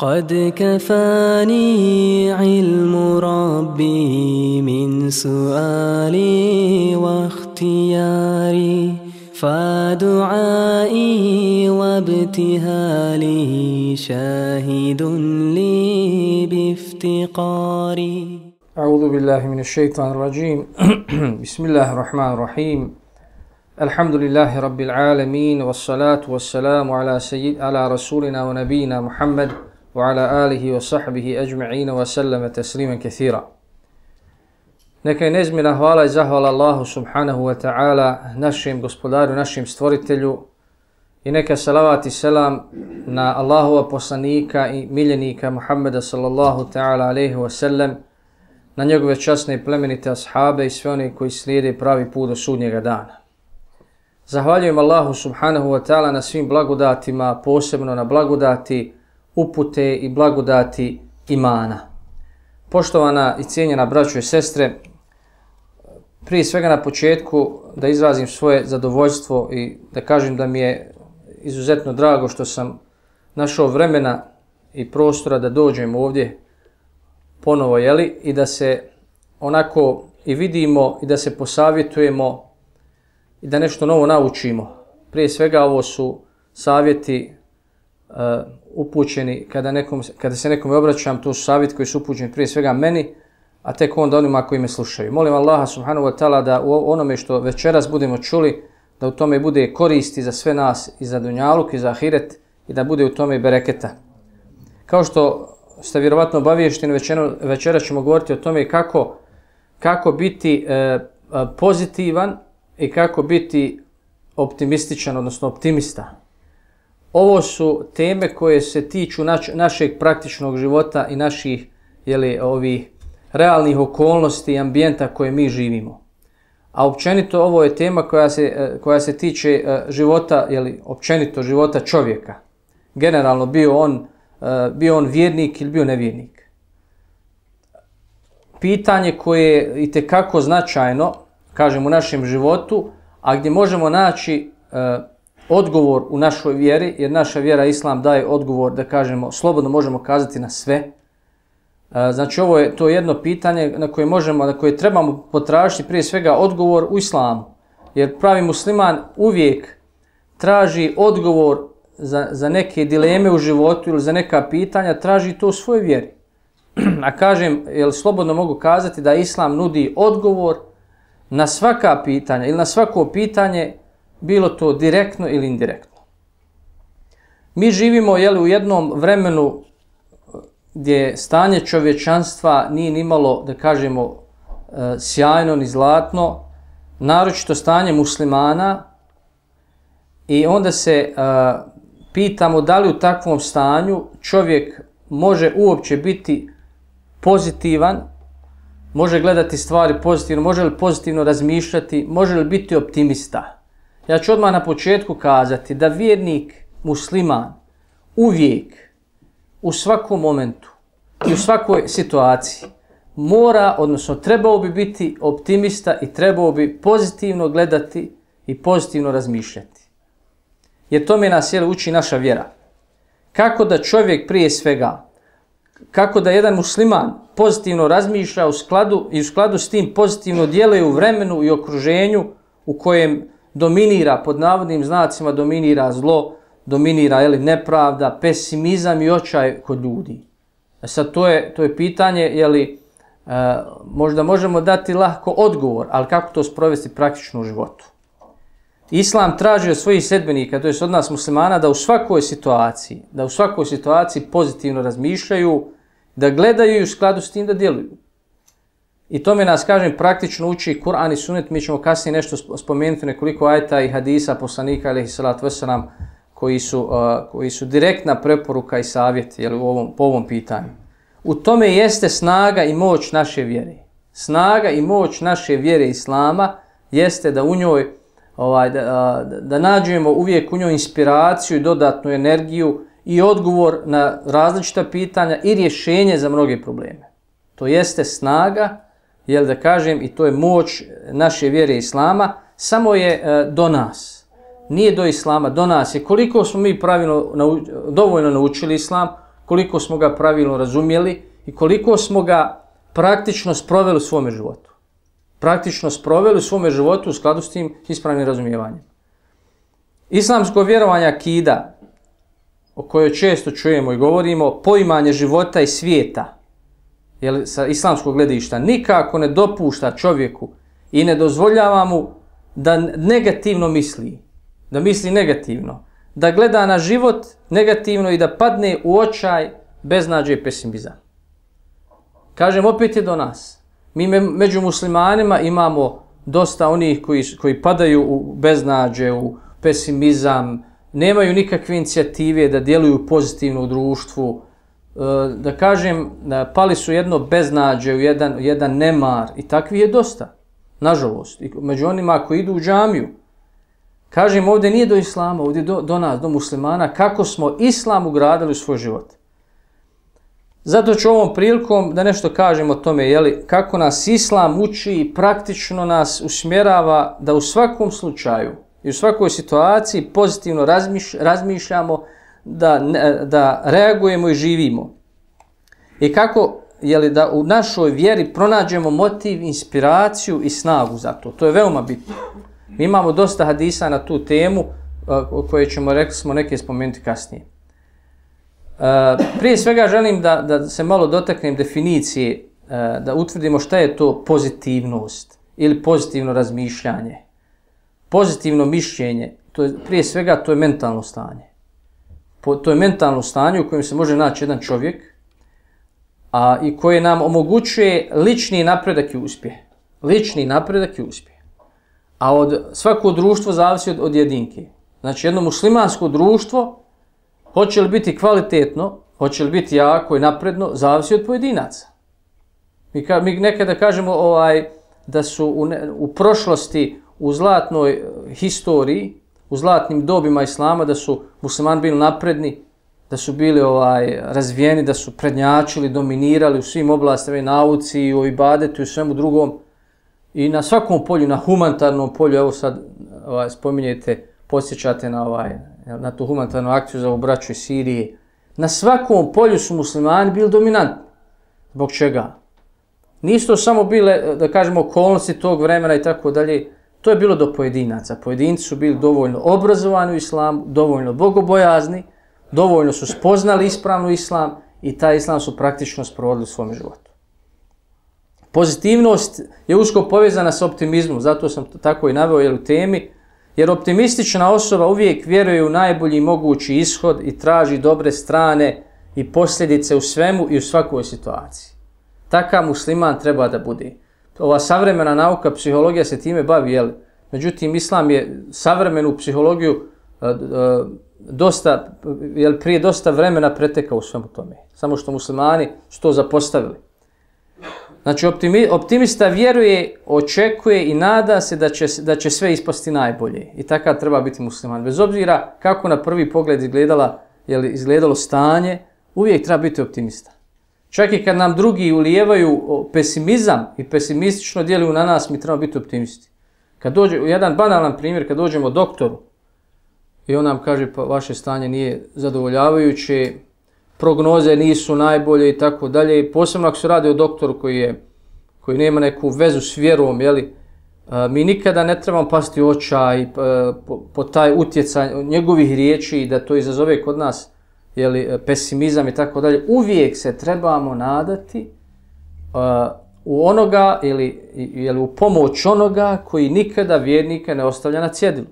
قد كفاني علم ربي من سؤالي واختياري فدعائي وابتهالي شاهد لي بافتقاري. أعوذ بالله من الشيطان الرجيم. بسم الله الرحمن الرحيم. الحمد لله رب العالمين والصلاة والسلام على سيد على رسولنا ونبينا محمد. وعلى آله وصحبه أجمعين وسلم تسليما كثيرا Neka je nezmjena hvala i zahvala Allahu subhanahu wa ta'ala, našem gospodaru, našem stvoritelju i neka salavat i selam na Allahova poslanika i miljenika Muhammeda sallallahu ta'ala alaihi wa sallam, na njegove časne i plemenite ashabe i sve one koji slijede pravi put do sudnjega dana. Zahvaljujem Allahu subhanahu wa ta'ala na svim blagodatima, posebno na blagodati upute i blagodati imana. Poštovana i cijenjena braćo i sestre, prije svega na početku da izrazim svoje zadovoljstvo i da kažem da mi je izuzetno drago što sam našao vremena i prostora da dođem ovdje ponovo, jeli, i da se onako i vidimo i da se posavjetujemo i da nešto novo naučimo. Prije svega ovo su savjeti uh, upućeni kada, nekom, kada se nekom obraćam, to su savjet koji su upućeni prije svega meni, a tek onda onima koji me slušaju. Molim Allaha subhanahu wa ta'ala da u onome što večeras budemo čuli, da u tome bude koristi za sve nas i za Dunjaluk i za Ahiret i da bude u tome i bereketa. Kao što ste vjerovatno obaviješteni, večera, večera ćemo govoriti o tome kako, kako biti e, e pozitivan i kako biti optimističan, odnosno optimista. Ovo su teme koje se tiču nač, našeg praktičnog života i naših jeli, ovi, realnih okolnosti i ambijenta koje mi živimo. A općenito ovo je tema koja se, e, koja se tiče e, života, jeli, općenito života čovjeka. Generalno bio on, e, bio on vjernik ili bio nevjernik. Pitanje koje je i tekako značajno, kažem, u našem životu, a gdje možemo naći odgovor u našoj vjeri, jer naša vjera Islam daje odgovor, da kažemo, slobodno možemo kazati na sve, Znači ovo je to jedno pitanje na koje možemo, na koje trebamo potražiti prije svega odgovor u islamu. Jer pravi musliman uvijek traži odgovor za, za neke dileme u životu ili za neka pitanja, traži to u svojoj vjeri. A kažem, jel slobodno mogu kazati da islam nudi odgovor na svaka pitanja ili na svako pitanje, bilo to direktno ili indirektno. Mi živimo jeli, u jednom vremenu eh, gdje stanje čovječanstva nije nimalo, da kažemo, eh, sjajno ni zlatno, naročito stanje muslimana, i onda se uh, pitamo da li u takvom stanju čovjek može uopće biti pozitivan, može gledati stvari pozitivno, može li pozitivno razmišljati, može li biti optimista. Ja ću odmah na početku kazati da vjernik musliman uvijek u svakom momentu i u svakoj situaciji mora, odnosno trebao bi biti optimista i trebao bi pozitivno gledati i pozitivno razmišljati. Jer to mi nas jel, uči naša vjera. Kako da čovjek prije svega, kako da jedan musliman pozitivno razmišlja u skladu i u skladu s tim pozitivno djeluje u vremenu i okruženju u kojem dominira, pod navodnim znacima dominira zlo, dominira je li nepravda, pesimizam i očaj kod ljudi. E sad to je to je pitanje je li e, možda možemo dati lahko odgovor, ali kako to sprovesti praktično u životu. Islam traži od svojih sedbenika, to je od nas muslimana, da u svakoj situaciji, da u svakoj situaciji pozitivno razmišljaju, da gledaju i u skladu s tim da djeluju. I to nas, kažem, praktično uči Kur'an i Sunet, mi ćemo kasnije nešto spomenuti, nekoliko ajta i hadisa poslanika, alaihi salatu wasalam, koji su, uh, koji su direktna preporuka i savjet jel, u ovom, po ovom pitanju. U tome jeste snaga i moć naše vjere. Snaga i moć naše vjere Islama jeste da u njoj ovaj, da, uh, da nađemo uvijek u njoj inspiraciju i dodatnu energiju i odgovor na različita pitanja i rješenje za mnoge probleme. To jeste snaga, jel da kažem, i to je moć naše vjere Islama, samo je e, do nas nije do islama, do nas je. Koliko smo mi pravilno, dovoljno naučili islam, koliko smo ga pravilno razumjeli i koliko smo ga praktično sproveli u svome životu. Praktično sproveli u svome životu u skladu s tim ispravnim razumijevanjem. Islamsko vjerovanje akida, o kojoj često čujemo i govorimo, poimanje života i svijeta, jel, sa islamskog gledišta, nikako ne dopušta čovjeku i ne dozvoljava mu da negativno misli, da misli negativno, da gleda na život negativno i da padne u očaj beznađe i pesimizam. Kažem, opet je do nas. Mi među muslimanima imamo dosta onih koji, koji padaju u beznađe, u pesimizam, nemaju nikakve inicijative da djeluju pozitivno u društvu, E, da kažem, e, pali su jedno beznađe u jedan, jedan nemar i takvi je dosta, nažalost. I među onima koji idu u džamiju, kažem, ovdje nije do islama, ovdje do, do nas, do muslimana, kako smo islam ugradili u svoj život. Zato ću ovom prilikom da nešto kažem o tome, jeli, kako nas islam uči i praktično nas usmjerava da u svakom slučaju i u svakoj situaciji pozitivno razmišljamo, razmišljamo, da, da reagujemo i živimo. I kako jeli, da u našoj vjeri pronađemo motiv, inspiraciju i snagu za to. To je veoma bitno. Mi imamo dosta hadisa na tu temu o kojoj ćemo, rekli smo, neke spomenuti kasnije. Prije svega želim da, da se malo dotaknem definicije, da utvrdimo šta je to pozitivnost ili pozitivno razmišljanje. Pozitivno mišljenje, to je, prije svega to je mentalno stanje. Po, to je mentalno stanje u kojem se može naći jedan čovjek a i koje nam omogućuje lični napredak i uspjeh. Lični napredak i uspjeh. A od svako društvo zavisi od, od jedinke. Znači jedno muslimansko društvo Hoće li biti kvalitetno, hoće li biti jako i napredno, zavisi od pojedinaca. Mi, ka, mi nekada kažemo ovaj da su u, ne, u prošlosti, u zlatnoj eh, historiji, u zlatnim dobima islama, da su muslimani bili napredni, da su bili ovaj razvijeni, da su prednjačili, dominirali u svim oblastima i nauci, i u ibadetu i svemu drugom. I na svakom polju, na humanitarnom polju, evo sad ovaj, spominjete, posjećate na ovaj na tu humanitarnu akciju za obraću iz Sirije, na svakom polju su muslimani bili dominantni. Zbog čega? Nisu to samo bile, da kažemo, okolnosti tog vremena i tako dalje. To je bilo do pojedinaca. Pojedinci su bili dovoljno obrazovani u islamu, dovoljno bogobojazni, dovoljno su spoznali ispravnu islam i taj islam su praktično sprovodili u svom životu. Pozitivnost je usko povezana s optimizmom, zato sam to tako i naveo jer u temi, Jer optimistična osoba uvijek vjeruje u najbolji mogući ishod i traži dobre strane i posljedice u svemu i u svakoj situaciji. Takav musliman treba da bude. Ova savremena nauka, psihologija se time bavi, jel? Međutim, islam je savremenu psihologiju e, e, dosta, jel, prije dosta vremena pretekao u svemu tome. Samo što muslimani su to zapostavili. Znači, optimi, optimista vjeruje, očekuje i nada se da će, da će sve ispasti najbolje. I takav treba biti musliman. Bez obzira kako na prvi pogled izgledala, jel, izgledalo stanje, uvijek treba biti optimista. Čak i kad nam drugi ulijevaju pesimizam i pesimistično djeluju na nas, mi trebamo biti optimisti. Kad dođe, jedan banalan primjer, kad dođemo doktoru i on nam kaže pa vaše stanje nije zadovoljavajuće, prognoze nisu najbolje i tako dalje. Posebno ako se radi o doktoru koji je koji nema neku vezu s vjerom, jeli, mi nikada ne trebamo pasti očaj e, po, po taj utjecaj njegovih riječi da to izazove kod nas jeli, e, pesimizam i tako dalje. Uvijek se trebamo nadati uh, u onoga ili, jeli, u pomoć onoga koji nikada vjernika ne ostavlja na cjedilu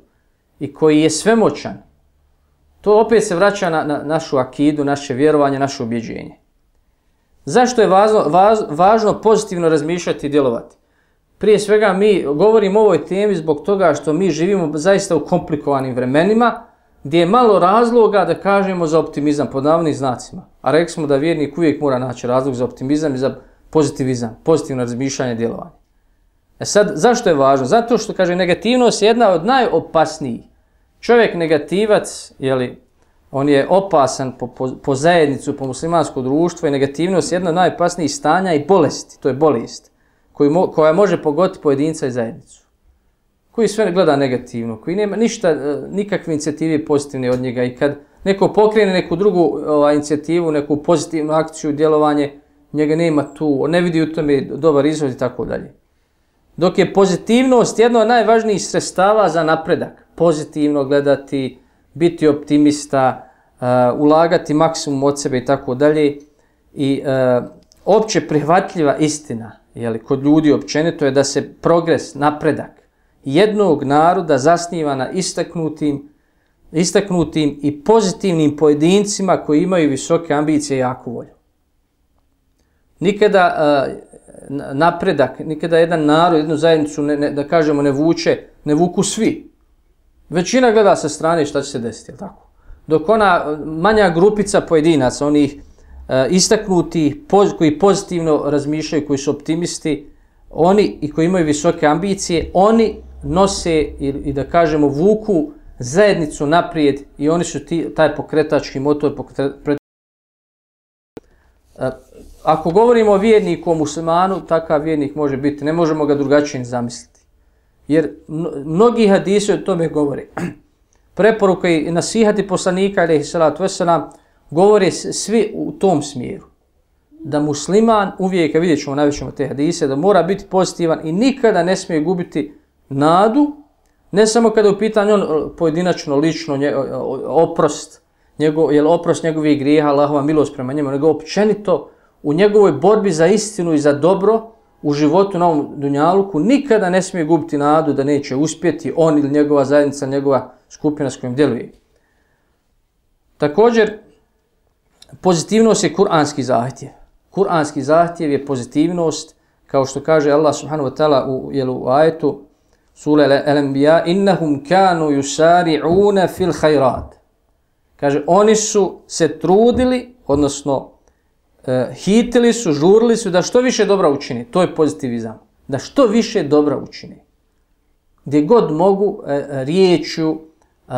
i koji je svemoćan To opet se vraća na, na našu akidu, naše vjerovanje, naše objeđenje. Zašto je važno, važ, važno pozitivno razmišljati i djelovati? Prije svega mi govorimo o ovoj temi zbog toga što mi živimo zaista u komplikovanim vremenima gdje je malo razloga da kažemo za optimizam po navodnim znacima. A rekli smo da vjernik uvijek mora naći razlog za optimizam i za pozitivizam, pozitivno razmišljanje i djelovanje. E sad, zašto je važno? Zato što, kaže, negativnost je jedna od najopasnijih Čovjek negativac, jeli, on je opasan po, po, po zajednicu, po muslimansko društvo i negativnost je jedna od najopasnijih stanja i bolesti, to je bolest, koju mo, koja može pogoditi pojedinca i zajednicu. Koji sve gleda negativno, koji nema ništa, e, nikakve inicijative pozitivne od njega i kad neko pokrene neku drugu ovaj, inicijativu, neku pozitivnu akciju, djelovanje, njega nema tu, on ne vidi u tome dobar izvod i tako dalje. Dok je pozitivnost jedno od najvažnijih sredstava za napredak. Pozitivno gledati, biti optimista, uh, ulagati maksimum od sebe i tako dalje. I uh, opće prihvatljiva istina jeli, kod ljudi općenito je da se progres, napredak jednog naroda zasniva na istaknutim, istaknutim i pozitivnim pojedincima koji imaju visoke ambicije i jaku volju. Nikada uh, napredak, nikada jedan narod, jednu zajednicu, ne, ne, da kažemo, ne vuče, ne vuku svi. Većina gleda sa strane šta će se desiti, je tako? Dok ona manja grupica pojedinaca, onih uh, istaknuti, poz, koji pozitivno razmišljaju, koji su optimisti, oni i koji imaju visoke ambicije, oni nose i, i da kažemo vuku zajednicu naprijed i oni su ti, taj pokretački motor pokret, e, ako govorimo o vjerniku, o muslimanu, takav vjernik može biti, ne možemo ga drugačije zamisliti. Jer mnogi hadisi o tome govore. Preporuka i nasihati poslanika, ili salatu veselam, govore svi u tom smjeru. Da musliman uvijek, vidjet ćemo najvećemo te hadise, da mora biti pozitivan i nikada ne smije gubiti nadu, ne samo kada je u pitanju on pojedinačno, lično, nje, oprost, njegov, jel oprost njegovih grijeha, Allahova milost prema njemu, nego općenito u njegovoj borbi za istinu i za dobro u životu na ovom dunjaluku nikada ne smije gubiti nadu da neće uspjeti on ili njegova zajednica, njegova skupina s kojim djeluje. Također, pozitivnost je kuranski zahtjev. Kuranski zahtjev je pozitivnost, kao što kaže Allah subhanahu wa ta'ala u, jelu, u ajetu, sura Al-Anbiya, innahum kanu yusari'una fil khairat. Kaže, oni su se trudili, odnosno e, hitili su, žurili su da što više dobra učini. To je pozitivizam. Da što više dobra učini. Gdje god mogu e, e, riječju e,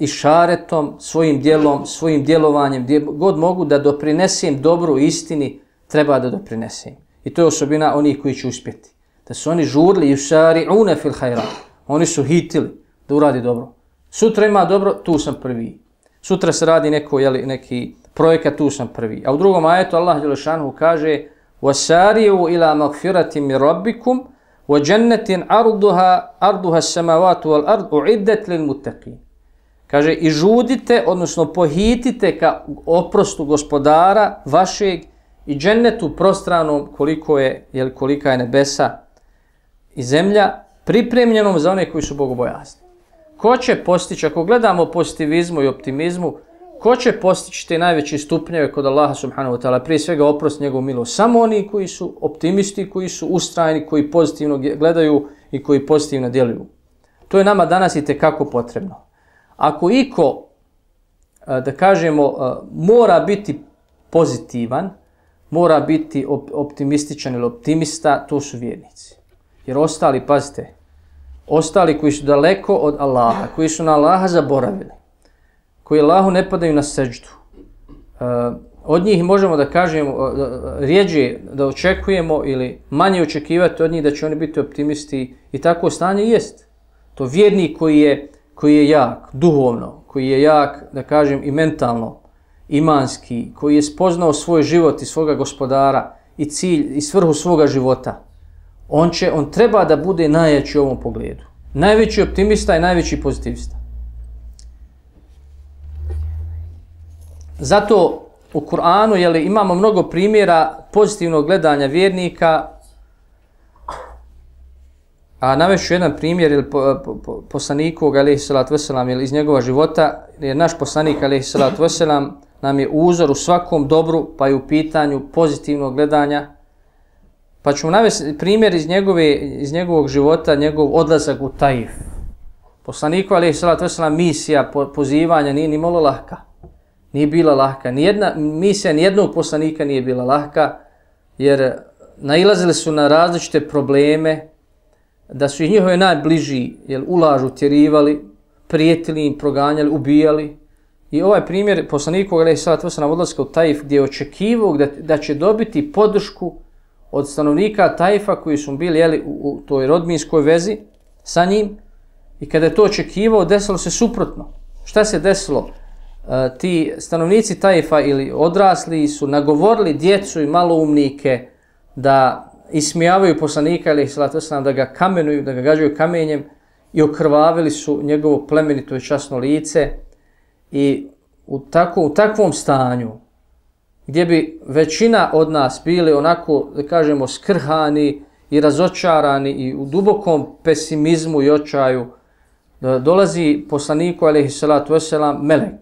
i šaretom, svojim djelom, svojim djelovanjem, gdje god mogu da doprinesem dobru istini, treba da doprinesem. I to je osobina onih koji će uspjeti Da su oni žurli i šari une fil hajra. Oni su hitili da uradi dobro. Sutra ima dobro, tu sam prvi. Sutra se radi neko, jeli, neki projekat, tu sam prvi. A u drugom ajetu Allah Đelešanu kaže وَسَارِيُوا إِلَى مَغْفِرَةٍ مِنْ رَبِّكُمْ وَجَنَّةٍ عَرْضُهَا عَرْضُهَا السَّمَوَاتُ وَالْأَرْضُ اُعِدَّتْ لِلْمُتَّقِينَ Kaže, i žudite, odnosno pohitite ka oprostu gospodara vašeg i džennetu prostranom koliko je, jel, kolika je nebesa i zemlja, pripremljenom za one koji su bogobojazni. Ko će postići, ako gledamo pozitivizmu i optimizmu, ko će postići te najveće stupnjeve kod Allaha subhanahu wa ta'ala, prije svega oprost njegovu milost, samo oni koji su optimisti, koji su ustrajni, koji pozitivno gledaju i koji pozitivno djeluju. To je nama danas i kako potrebno. Ako iko, e, da kažemo, e, mora biti pozitivan, mora biti optimističan ili optimista, to su vjernici. Jer ostali, pazite, ostali koji su daleko od Allaha, koji su na Allaha zaboravili, koji Allahu ne padaju na seđdu. Uh, od njih možemo da kažemo, eh, rijeđe da očekujemo ili manje očekivati od njih da će oni biti optimisti i tako stanje jest. To vjernik koji je, koji je jak, duhovno, koji je jak, da kažem, i mentalno, imanski, koji je spoznao svoj život i svoga gospodara i cilj i svrhu svoga života, on će, on treba da bude najjači u ovom pogledu. Najveći optimista i najveći pozitivista. Zato u Kur'anu je li imamo mnogo primjera pozitivnog gledanja vjernika. A navešću jedan primjer ili po, po, po, poslanikog alejhi salatu vesselam ili iz njegova života, jer naš poslanik alejhi salatu vesselam nam je uzor u svakom dobru, pa i u pitanju pozitivnog gledanja. Pa ćemo navesti primjer iz, njegove, iz njegovog života, njegov odlazak u Taif. Poslaniku ali salatu vesselam misija pozivanja nije ni malo lahka nije bila lahka. Nijedna misija nijednog poslanika nije bila lahka, jer nailazili su na različite probleme, da su ih njihove najbliži jel, ulažu, tjerivali, prijetili im, proganjali, ubijali. I ovaj primjer poslaniku, ali sada to se odlaska u Taif, gdje je očekivao da, da će dobiti podršku od stanovnika Taifa koji su bili jeli, u, u toj rodminskoj vezi sa njim. I kada je to očekivao, desilo se suprotno. Šta se desilo? E, ti stanovnici Tajfa ili odrasli su nagovorili djecu i maloumnike da ismijavaju poslanika ili salatu wasalam, da ga kamenuju, da ga gađaju kamenjem i okrvavili su njegovo plemenito i časno lice i u, tako, u takvom stanju gdje bi većina od nas bili onako, da kažemo, skrhani i razočarani i u dubokom pesimizmu i očaju, da dolazi poslaniku, alaihi salatu wasalam, melek.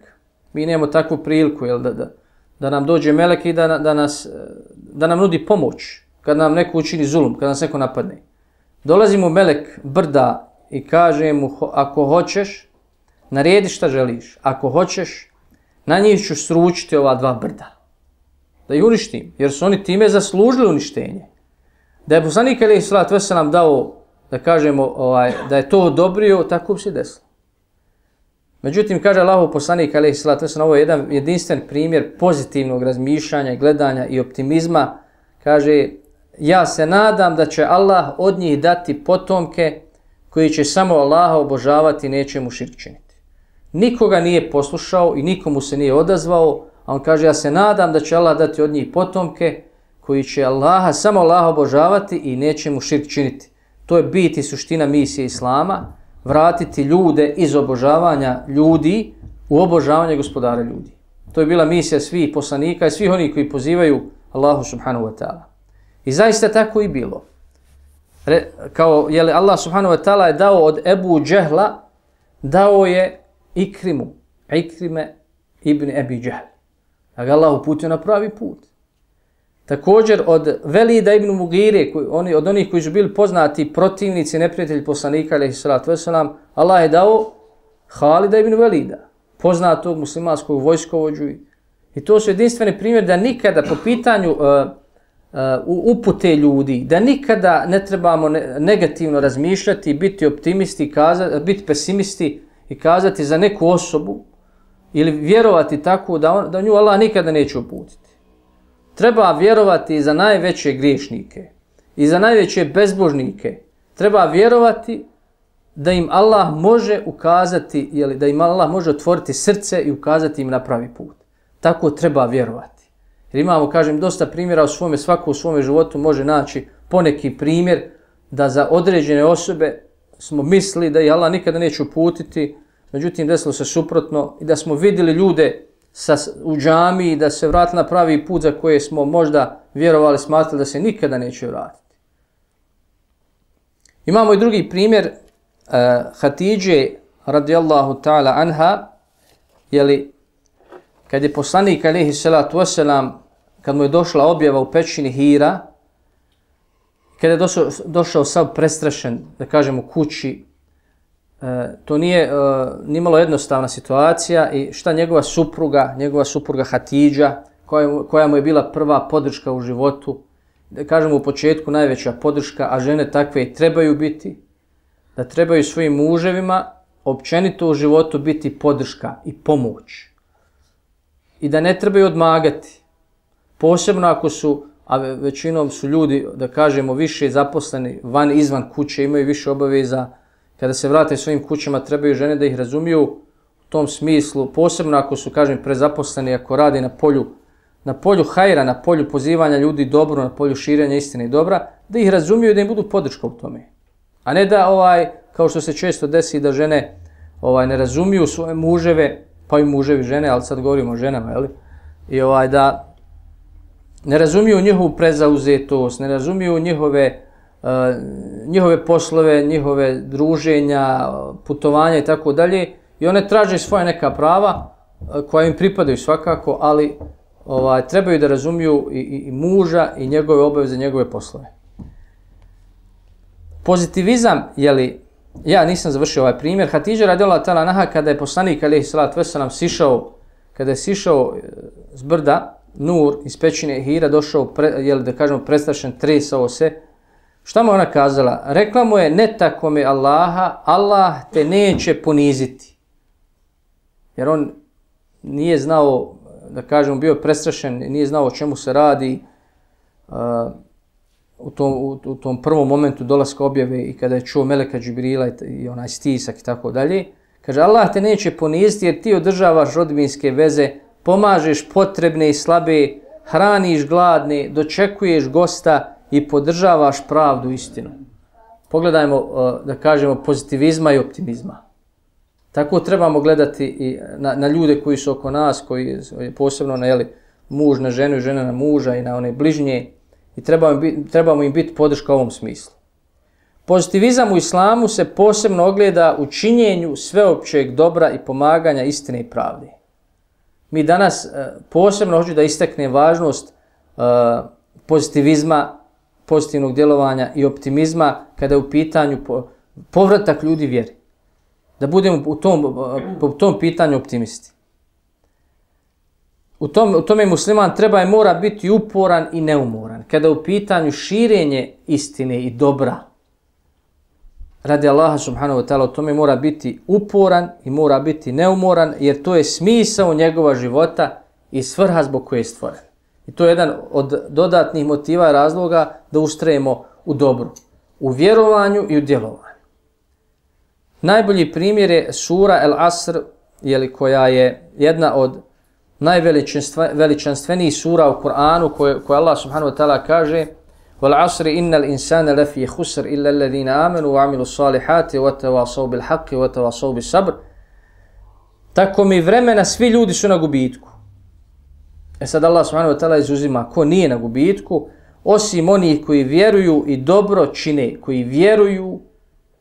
Mi nemamo takvu priliku, jel, da, da, da nam dođe melek i da, da, nas, da nam nudi pomoć kad nam neko učini zulum, kad nas neko napadne. Dolazi mu melek brda i kaže mu, ako hoćeš, naredi šta želiš. Ako hoćeš, na njih ću sručiti ova dva brda. Da ih uništim, jer su oni time zaslužili uništenje. Da je poslanik Ali Islat Vesa nam dao, da kažemo, ovaj, da je to odobrio, tako bi se desilo. Međutim, kaže Allah poslanik Ali Islat Vesa ovo je jedan jedinstven primjer pozitivnog razmišljanja, gledanja i optimizma. Kaže, ja se nadam da će Allah od njih dati potomke koji će samo Allaha obožavati i neće mu širk činiti. Nikoga nije poslušao i nikomu se nije odazvao, a on kaže ja se nadam da će Allah dati od njih potomke koji će Allaha samo Allaha obožavati i neće mu širk činiti. To je bit i suština misije Islama, vratiti ljude iz obožavanja ljudi u obožavanje gospodara ljudi. To je bila misija svih poslanika i svih onih koji pozivaju Allahu subhanahu wa ta'ala. I zaista tako i bilo. Re, kao, je li Allah subhanahu wa ta'ala je dao od Ebu Džehla, dao je Ikrimu, Ikrime ibn Ebi Džehl. Da ga Allah uputio na pravi put. Također od Velida ibn Mugire, koji, oni, od onih koji su bili poznati protivnici, neprijatelji poslanika, alaihi salatu wasalam, Allah je dao Halida ibn Velida, poznatog muslimanskog vojskovođu. I to su jedinstveni primjer da nikada po pitanju uh, uh, upute ljudi, da nikada ne trebamo ne, negativno razmišljati, biti optimisti, kaza, biti pesimisti i kazati za neku osobu ili vjerovati tako da, on, da nju Allah nikada neće uputiti. Treba vjerovati za najveće griješnike i za najveće bezbožnike. Treba vjerovati da im Allah može ukazati, jeli, da im Allah može otvoriti srce i ukazati im na pravi put. Tako treba vjerovati. Jer imamo, kažem, dosta primjera u svome, svako u svome životu može naći poneki primjer da za određene osobe smo mislili da ih Allah nikada neće uputiti, međutim desilo se suprotno i da smo vidjeli ljude sa, u džami i da se vrati na pravi put za koje smo možda vjerovali, smatrali da se nikada neće vratiti. Imamo i drugi primjer eh, uh, Hatidže radijallahu ta'ala anha, jeli kad je poslanik alihi salatu wasalam, kad mu je došla objava u pećini Hira, kada je došao, došao sav prestrašen, da kažemo, kući, e, to nije e, nimalo jednostavna situacija i šta njegova supruga, njegova supruga Hatidža, koja, koja mu je bila prva podrška u životu, da kažemo u početku najveća podrška, a žene takve i trebaju biti, da trebaju svojim muževima općenito u životu biti podrška i pomoć i da ne trebaju odmagati. Posebno ako su, a većinom su ljudi, da kažemo, više zaposleni van izvan kuće, imaju više obaveza, kada se vrate svojim kućama, trebaju žene da ih razumiju u tom smislu, posebno ako su, kažem, prezaposleni, ako radi na polju, na polju hajra, na polju pozivanja ljudi dobro, na polju širenja istine i dobra, da ih razumiju i da im budu podrška u tome. A ne da, ovaj, kao što se često desi, da žene ovaj ne razumiju svoje muževe, pa i muževi žene, ali sad govorimo o ženama, jel? I ovaj da ne razumiju njihovu prezauzetost, ne razumiju njihove, uh, Eh, njihove poslove, njihove druženja, putovanja i tako dalje. I one traže svoje neka prava eh, koja im pripadaju svakako, ali ovaj trebaju da razumiju i, i, i muža i njegove obaveze, njegove poslove. Pozitivizam, je li ja nisam završio ovaj primjer, Hatidža radila tala naha kada je poslanik alaihi salat veselam sišao, kada je sišao eh, s brda, Nur iz pećine Hira došao, pre, jeli, da kažemo, prestrašen, tresao se, šta mu ona kazala? Rekla mu je, ne tako me Allaha, Allah te neće poniziti. Jer on nije znao, da kažem, bio prestrašen, nije znao o čemu se radi, uh, u tom, u, u tom prvom momentu dolaska objave i kada je čuo Meleka Džibrila i, i onaj stisak i tako dalje, Kaže, Allah te neće poniziti jer ti održavaš rodbinske veze, pomažeš potrebne i slabe, hraniš gladne, dočekuješ gosta i podržavaš pravdu istinu. Pogledajmo, uh, da kažemo, pozitivizma i optimizma. Tako trebamo gledati i na, na ljude koji su oko nas, koji posebno na jeli, muž na ženu i žena na muža i na one bližnje i trebamo, trebamo im biti podrška u ovom smislu. Pozitivizam u islamu se posebno ogleda u činjenju sveopćeg dobra i pomaganja istine i pravde. Mi danas uh, posebno hoću da istaknem važnost uh, pozitivizma, pozitivnog djelovanja i optimizma kada je u pitanju povratak ljudi vjeri. Da budemo u tom, po tom pitanju optimisti. U, tom, u tome musliman treba i mora biti uporan i neumoran. Kada je u pitanju širenje istine i dobra, radi Allaha subhanahu wa ta'ala, u tome mora biti uporan i mora biti neumoran, jer to je smisao njegova života i svrha zbog koje je stvoren. I to je jedan od dodatnih motiva i razloga da ustrajemo u dobru, u vjerovanju i u djelovanju. Najbolji primjer je sura El Asr, jeli, koja je jedna od najveličanstvenijih sura u Kur'anu koje, koje Allah subhanahu wa ta'ala kaže Wal asri innal insana lafi khusr illa alladhina amanu wa amilu salihati wa tawasaw bil haqqi wa tawasaw bis sabr. Tako mi vremena svi ljudi su na gubitku. E sad Allah subhanahu wa ta'ala izuzima ko nije na gubitku, osim onih koji vjeruju i dobro čine, koji vjeruju,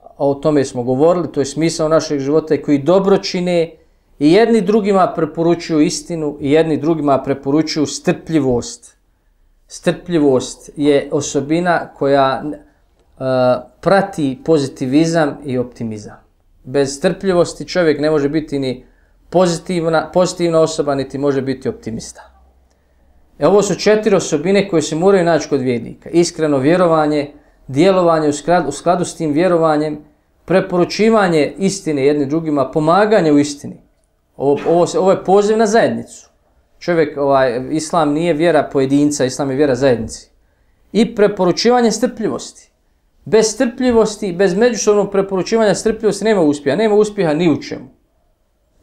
a o tome smo govorili, to je smisao našeg života, i koji dobro čine i jedni drugima preporučuju istinu i jedni drugima preporučuju strpljivost. Strpljivost je osobina koja uh, prati pozitivizam i optimizam. Bez strpljivosti čovjek ne može biti ni pozitivna, pozitivna osoba, niti može biti optimista. E, ovo su četiri osobine koje se moraju naći kod vjednika. Iskreno vjerovanje, djelovanje u skladu, u skladu s tim vjerovanjem, preporučivanje istine jednim drugima, pomaganje u istini. Ovo, ovo, ovo je poziv na zajednicu. Čovjek, ovaj, islam nije vjera pojedinca, islam je vjera zajednici. I preporučivanje strpljivosti. Bez strpljivosti, bez međusobnog preporučivanja strpljivosti nema uspjeha. Nema uspjeha ni u čemu.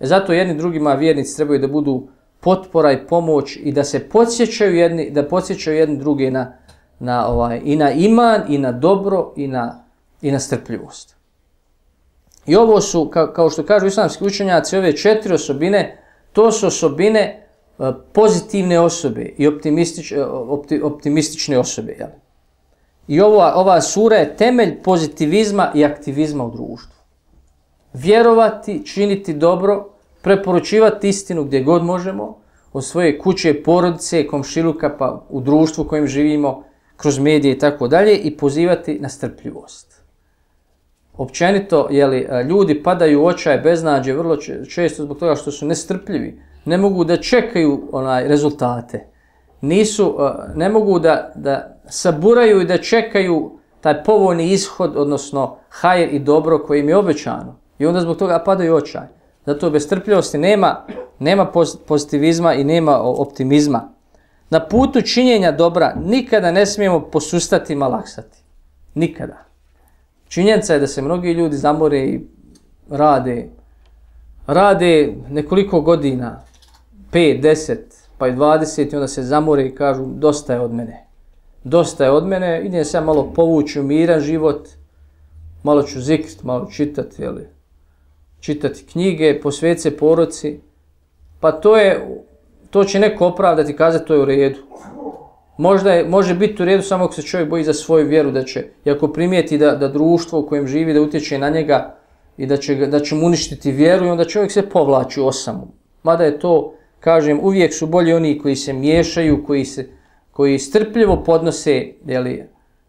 E zato jedni drugima vjernici trebaju da budu potpora i pomoć i da se podsjećaju jedni, da podsjećaju jedni druge na, na ovaj, i na iman, i na dobro, i na, i na strpljivost. I ovo su, ka, kao što kažu islamski učenjaci, ove četiri osobine, to su osobine e, pozitivne osobe i optimistič, e, opti, optimistične osobe. Jel? I ova, ova sura je temelj pozitivizma i aktivizma u društvu. Vjerovati, činiti dobro, preporučivati istinu gdje god možemo, od svoje kuće, porodice, komšiluka, pa u društvu u kojem živimo, kroz medije i tako dalje, i pozivati na strpljivost. Općenito, jeli, ljudi padaju u očaj beznađe vrlo često zbog toga što su nestrpljivi. Ne mogu da čekaju onaj rezultate. Nisu, ne mogu da, da saburaju i da čekaju taj povoljni ishod, odnosno hajr i dobro koje im je obećano. I onda zbog toga padaju u očaj. Zato bez strpljivosti nema, nema pozitivizma i nema optimizma. Na putu činjenja dobra nikada ne smijemo posustati i malaksati. Nikada. Činjenica je da se mnogi ljudi zamore i rade, rade nekoliko godina, 5, 10, pa i 20 i onda se zamore i kažu dosta je od mene. Dosta je od mene, idem se ja malo povući u miran život, malo ću zikrit, malo čitati, jeli, čitati knjige, posvijeti se poroci, pa to je, to će neko opravdati kazati to je u redu. Možda je, može biti u redu samo ako se čovjek boji za svoju vjeru, da će, i ako primijeti da, da društvo u kojem živi, da utječe na njega i da će, da će mu uništiti vjeru i onda čovjek se povlači osamu. Mada je to, kažem, uvijek su bolji oni koji se miješaju, koji se koji strpljivo podnose jeli,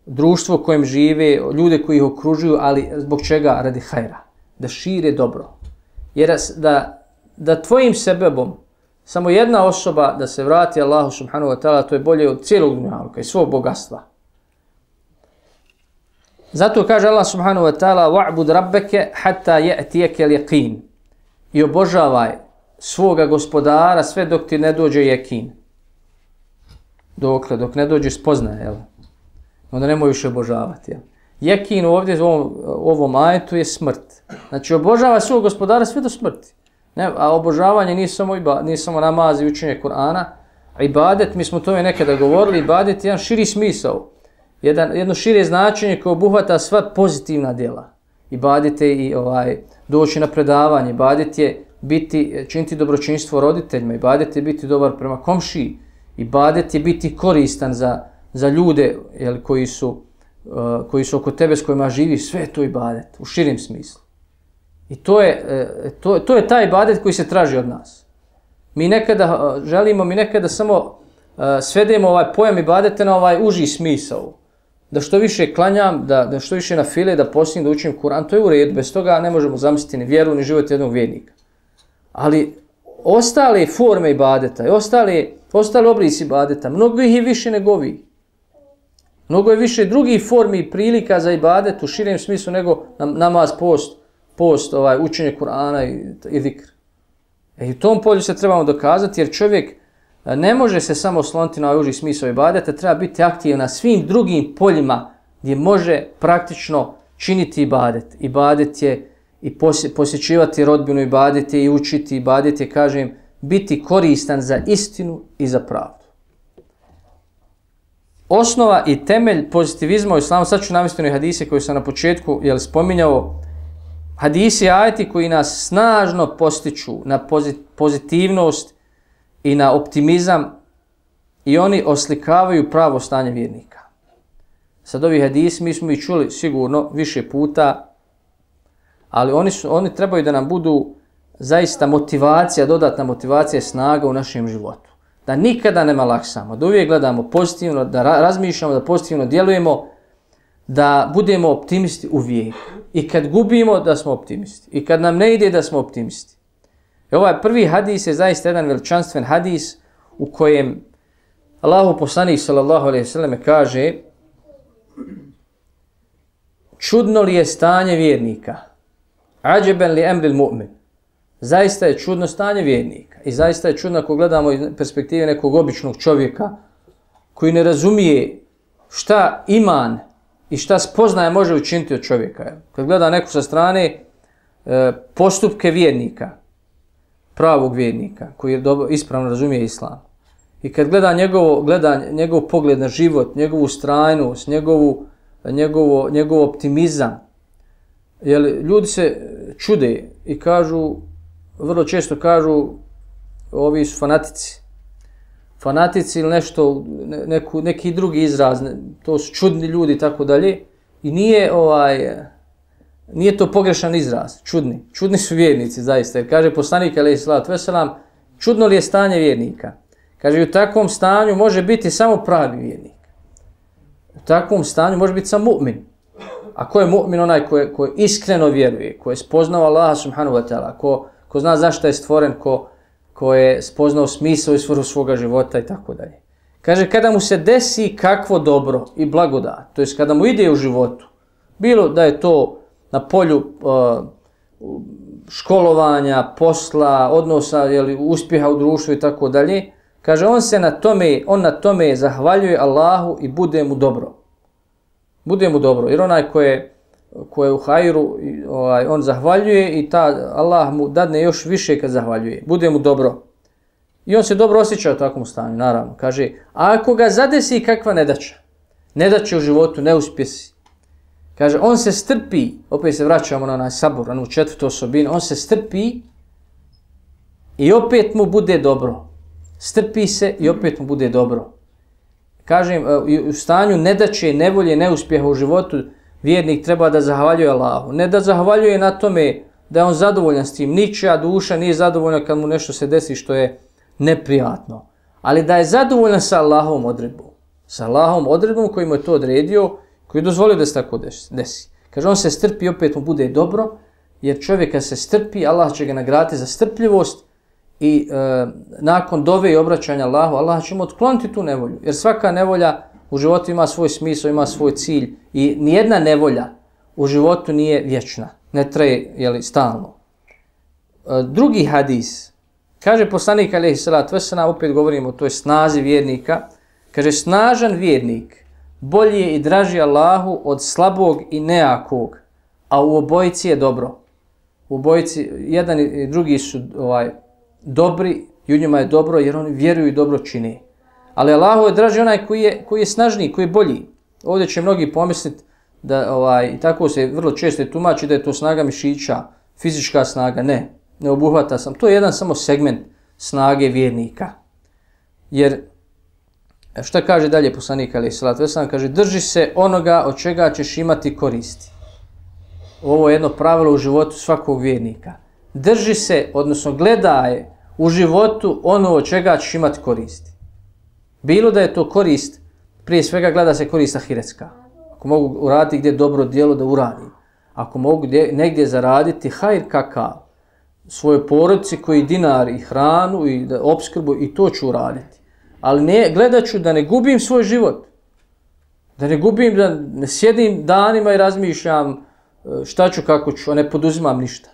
društvo u kojem žive, ljude koji ih okružuju, ali zbog čega? Radi hajra da šire dobro. Jer da, da tvojim sebebom samo jedna osoba da se vrati Allahu subhanahu wa ta'ala, to je bolje od cijelog dunjavka i svog bogatstva. Zato kaže Allah subhanahu wa ta'ala wa'bud rabbeke hatta je'tijeke l'jeqin i obožavaj svoga gospodara sve dok ti ne dođe jekin. Dokle, dok ne dođe spoznaje, jel? Onda nemoj više obožavati, jel? Jekin ovdje u ovom, ovom ajetu je smrt. Znači obožava svog gospodara sve do smrti. Ne, a obožavanje nije samo, iba, nije samo namaz i učenje Kur'ana. Ibadet, mi smo to nekada govorili, ibadet je jedan širi smisao. Jedan, jedno šire značenje koje obuhvata sva pozitivna djela. Ibadet je i ovaj, doći na predavanje. Ibadet je biti, činiti dobročinstvo roditeljima. Ibadet je biti dobar prema komšiji. Ibadet je biti koristan za, za ljude jel, koji su Uh, Eh, koji su oko tebe s kojima živi, sve je to ibadet, u širim smislu. I to je, eh, to, to je taj ibadet koji se traži od nas. Mi nekada eh, želimo, mi nekada samo svedemo ovaj pojam ibadete na ovaj uži smisao. Da što više klanjam, da, da što više na file, da posljednim, da učim Kur'an, to je u redu, bez toga ne možemo zamisliti ni vjeru, ni život jednog vjernika. Ali ostale forme ibadeta, i ostale, ostale oblici ibadeta, mnogo ih je više nego ovih. Mnogo je više drugih formi i prilika za ibadet u širem smislu nego namaz, post, post ovaj, učenje Kur'ana i, i zikr. E, u tom polju se trebamo dokazati jer čovjek e, ne može se samo sloniti na ovaj uži smisao ibadeta, treba biti aktivan na svim drugim poljima gdje može praktično činiti ibadet. Ibadet je i posjećivati rodbinu ibadet je i učiti ibadet je, kažem, biti koristan za istinu i za pravdu osnova i temelj pozitivizma u islamu, sad ću navesti onoj hadise koji sam na početku jel, spominjao, hadisi i ajeti koji nas snažno postiču na pozitivnost i na optimizam i oni oslikavaju pravo stanje vjernika. Sad ovih hadisi mi smo ih čuli sigurno više puta, ali oni, su, oni trebaju da nam budu zaista motivacija, dodatna motivacija snaga u našem životu da nikada ne malaksamo, da uvijek gledamo pozitivno, da razmišljamo, da pozitivno djelujemo, da budemo optimisti uvijek. I kad gubimo, da smo optimisti. I kad nam ne ide, da smo optimisti. I ovaj prvi hadis je zaista jedan veličanstven hadis u kojem Allahu poslanik sallallahu alejhi ve selleme kaže Čudno li je stanje vjernika? Ađeben li emril mu'min? Zaista je čudno stanje vjernika. I zaista je čudno ako gledamo iz perspektive nekog običnog čovjeka koji ne razumije šta iman i šta spoznaje može učiniti od čovjeka. Kad gleda neku sa strane e, postupke vjernika, pravog vjernika koji je dobro, ispravno razumije islam. I kad gleda njegovo, gleda njegov pogled na život, njegovu strajnost, njegovu, njegovo, njegov optimizam, jer ljudi se čude i kažu vrlo često kažu ovi su fanatici. Fanatici ili nešto, neku, neki drugi izraz, to su čudni ljudi i tako dalje. I nije ovaj, nije to pogrešan izraz, čudni. Čudni su vjernici, zaista. Jer kaže poslanik, ali salatu veselam, čudno li je stanje vjernika? Kaže, u takvom stanju može biti samo pravi vjernik. U takvom stanju može biti samo mu'min. A ko je mu'min? Onaj ko je, ko iskreno vjeruje, ko je spoznao Allaha subhanahu wa ta'ala, ko, ko zna zašto je stvoren, ko, ko je spoznao smisao i svrhu svoga života i tako dalje. Kaže, kada mu se desi kakvo dobro i blagodat, to je kada mu ide u životu, bilo da je to na polju uh, školovanja, posla, odnosa, jeli, uspjeha u društvu i tako dalje, kaže, on se na tome, on na tome zahvaljuje Allahu i bude mu dobro. Bude mu dobro, jer onaj ko je koje u hajru ovaj, on zahvaljuje i ta Allah mu dadne još više kad zahvaljuje. Bude mu dobro. I on se dobro osjeća u takvom stanju, naravno. Kaže, a ako ga zadesi kakva nedača, nedača u životu, neuspjesi, kaže, on se strpi, opet se vraćamo na onaj sabor, onu četvrtu osobinu, on se strpi i opet mu bude dobro. Strpi se i opet mu bude dobro. Kažem, e, u stanju nedače, nevolje, neuspjeha u životu, vjernik treba da zahvaljuje Allahu. Ne da zahvaljuje na tome da je on zadovoljan s tim. Ničija duša nije zadovoljna kad mu nešto se desi što je neprijatno. Ali da je zadovoljan sa Allahom odredbom. Sa Allahom odredbom koji mu je to odredio, koji je dozvolio da se tako desi. Kaže, on se strpi, opet mu bude dobro, jer čovjek kad se strpi, Allah će ga nagrati za strpljivost i e, nakon dove i obraćanja Allahu, Allah će mu otkloniti tu nevolju. Jer svaka nevolja u životu ima svoj smisao, ima svoj cilj i nijedna nevolja u životu nije vječna, ne traje jeli, stalno. E, drugi hadis, kaže poslanik alaihi salatu vesena, opet govorimo o toj snazi vjernika, kaže snažan vjernik bolji je i draži Allahu od slabog i nejakog, a u obojici je dobro. U obojici, jedan i drugi su ovaj dobri i u njima je dobro jer oni vjeruju i dobro čini. Ali Allahu je draži onaj koji je, koji je snažniji, koji je bolji. Ovdje će mnogi pomisliti da ovaj, i tako se vrlo često tumači da je to snaga mišića, fizička snaga. Ne, ne obuhvata sam. To je jedan samo segment snage vjernika. Jer e, šta kaže dalje poslanik Ali Salat Vesan? Kaže, drži se onoga od čega ćeš imati koristi. Ovo je jedno pravilo u životu svakog vjernika. Drži se, odnosno gledaj u životu ono od čega ćeš imati koristi. Bilo da je to korist, prije svega gleda se korist ahiretska. Ako mogu uraditi gdje dobro dijelo da uradim. Ako mogu gdje, negdje zaraditi, hajr kakav, svoje porodici koji dinar i hranu i da obskrbu i to ću uraditi. Ali ne, gledat ću da ne gubim svoj život. Da ne gubim, da ne sjedim danima i razmišljam e, šta ću, kako ću, a ne poduzimam ništa.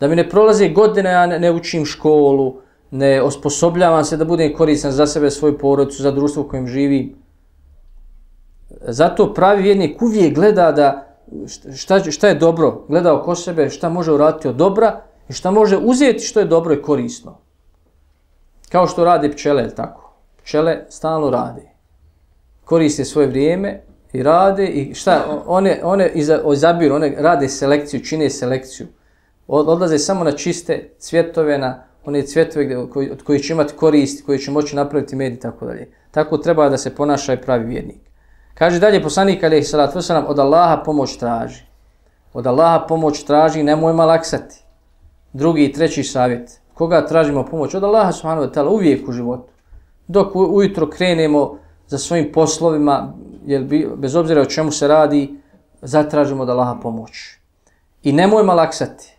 Da mi ne prolaze godine, ja ne, ne učim školu, ne osposobljavam se da budem koristan za sebe, svoju porodicu, za društvo u kojem živim. Zato pravi vjernik uvijek gleda da šta, šta je dobro, gleda oko sebe, šta može uraditi od dobra i šta može uzeti što je dobro i korisno. Kao što radi pčele, tako. Pčele stalno rade. Koriste svoje vrijeme i rade i šta, one, one izabiru, one rade selekciju, čine selekciju. Odlaze samo na čiste cvjetove, na one cvjetove od kojih će imati korist, koji će moći napraviti med i tako dalje. Tako treba da se ponaša i pravi vjernik. Kaže dalje poslanik alaihi salatu wasalam, od Allaha pomoć traži. Od Allaha pomoć traži, nemoj malaksati. Drugi i treći savjet. Koga tražimo pomoć? Od Allaha subhanahu wa ta'ala uvijek u životu. Dok ujutro krenemo za svojim poslovima, jer bez obzira o čemu se radi, zatražimo od Allaha pomoć. I nemoj malaksati.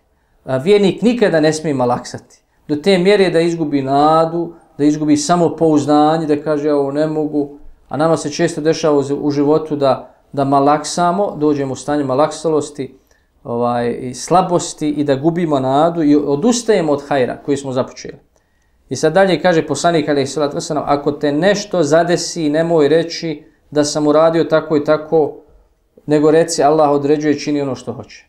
Vjernik nikada ne smije malaksati. Do te mjere da izgubi nadu, da izgubi samo pouznanje, da kaže ovo ne mogu, A nama se često dešava u životu da, da malaksamo, dođemo u stanje malaksalosti ovaj, i slabosti i da gubimo nadu i odustajemo od hajra koji smo započeli. I sad dalje kaže poslanik Ali Salat Vesanam, ako te nešto zadesi, nemoj reći da sam uradio tako i tako, nego reci Allah određuje čini ono što hoće.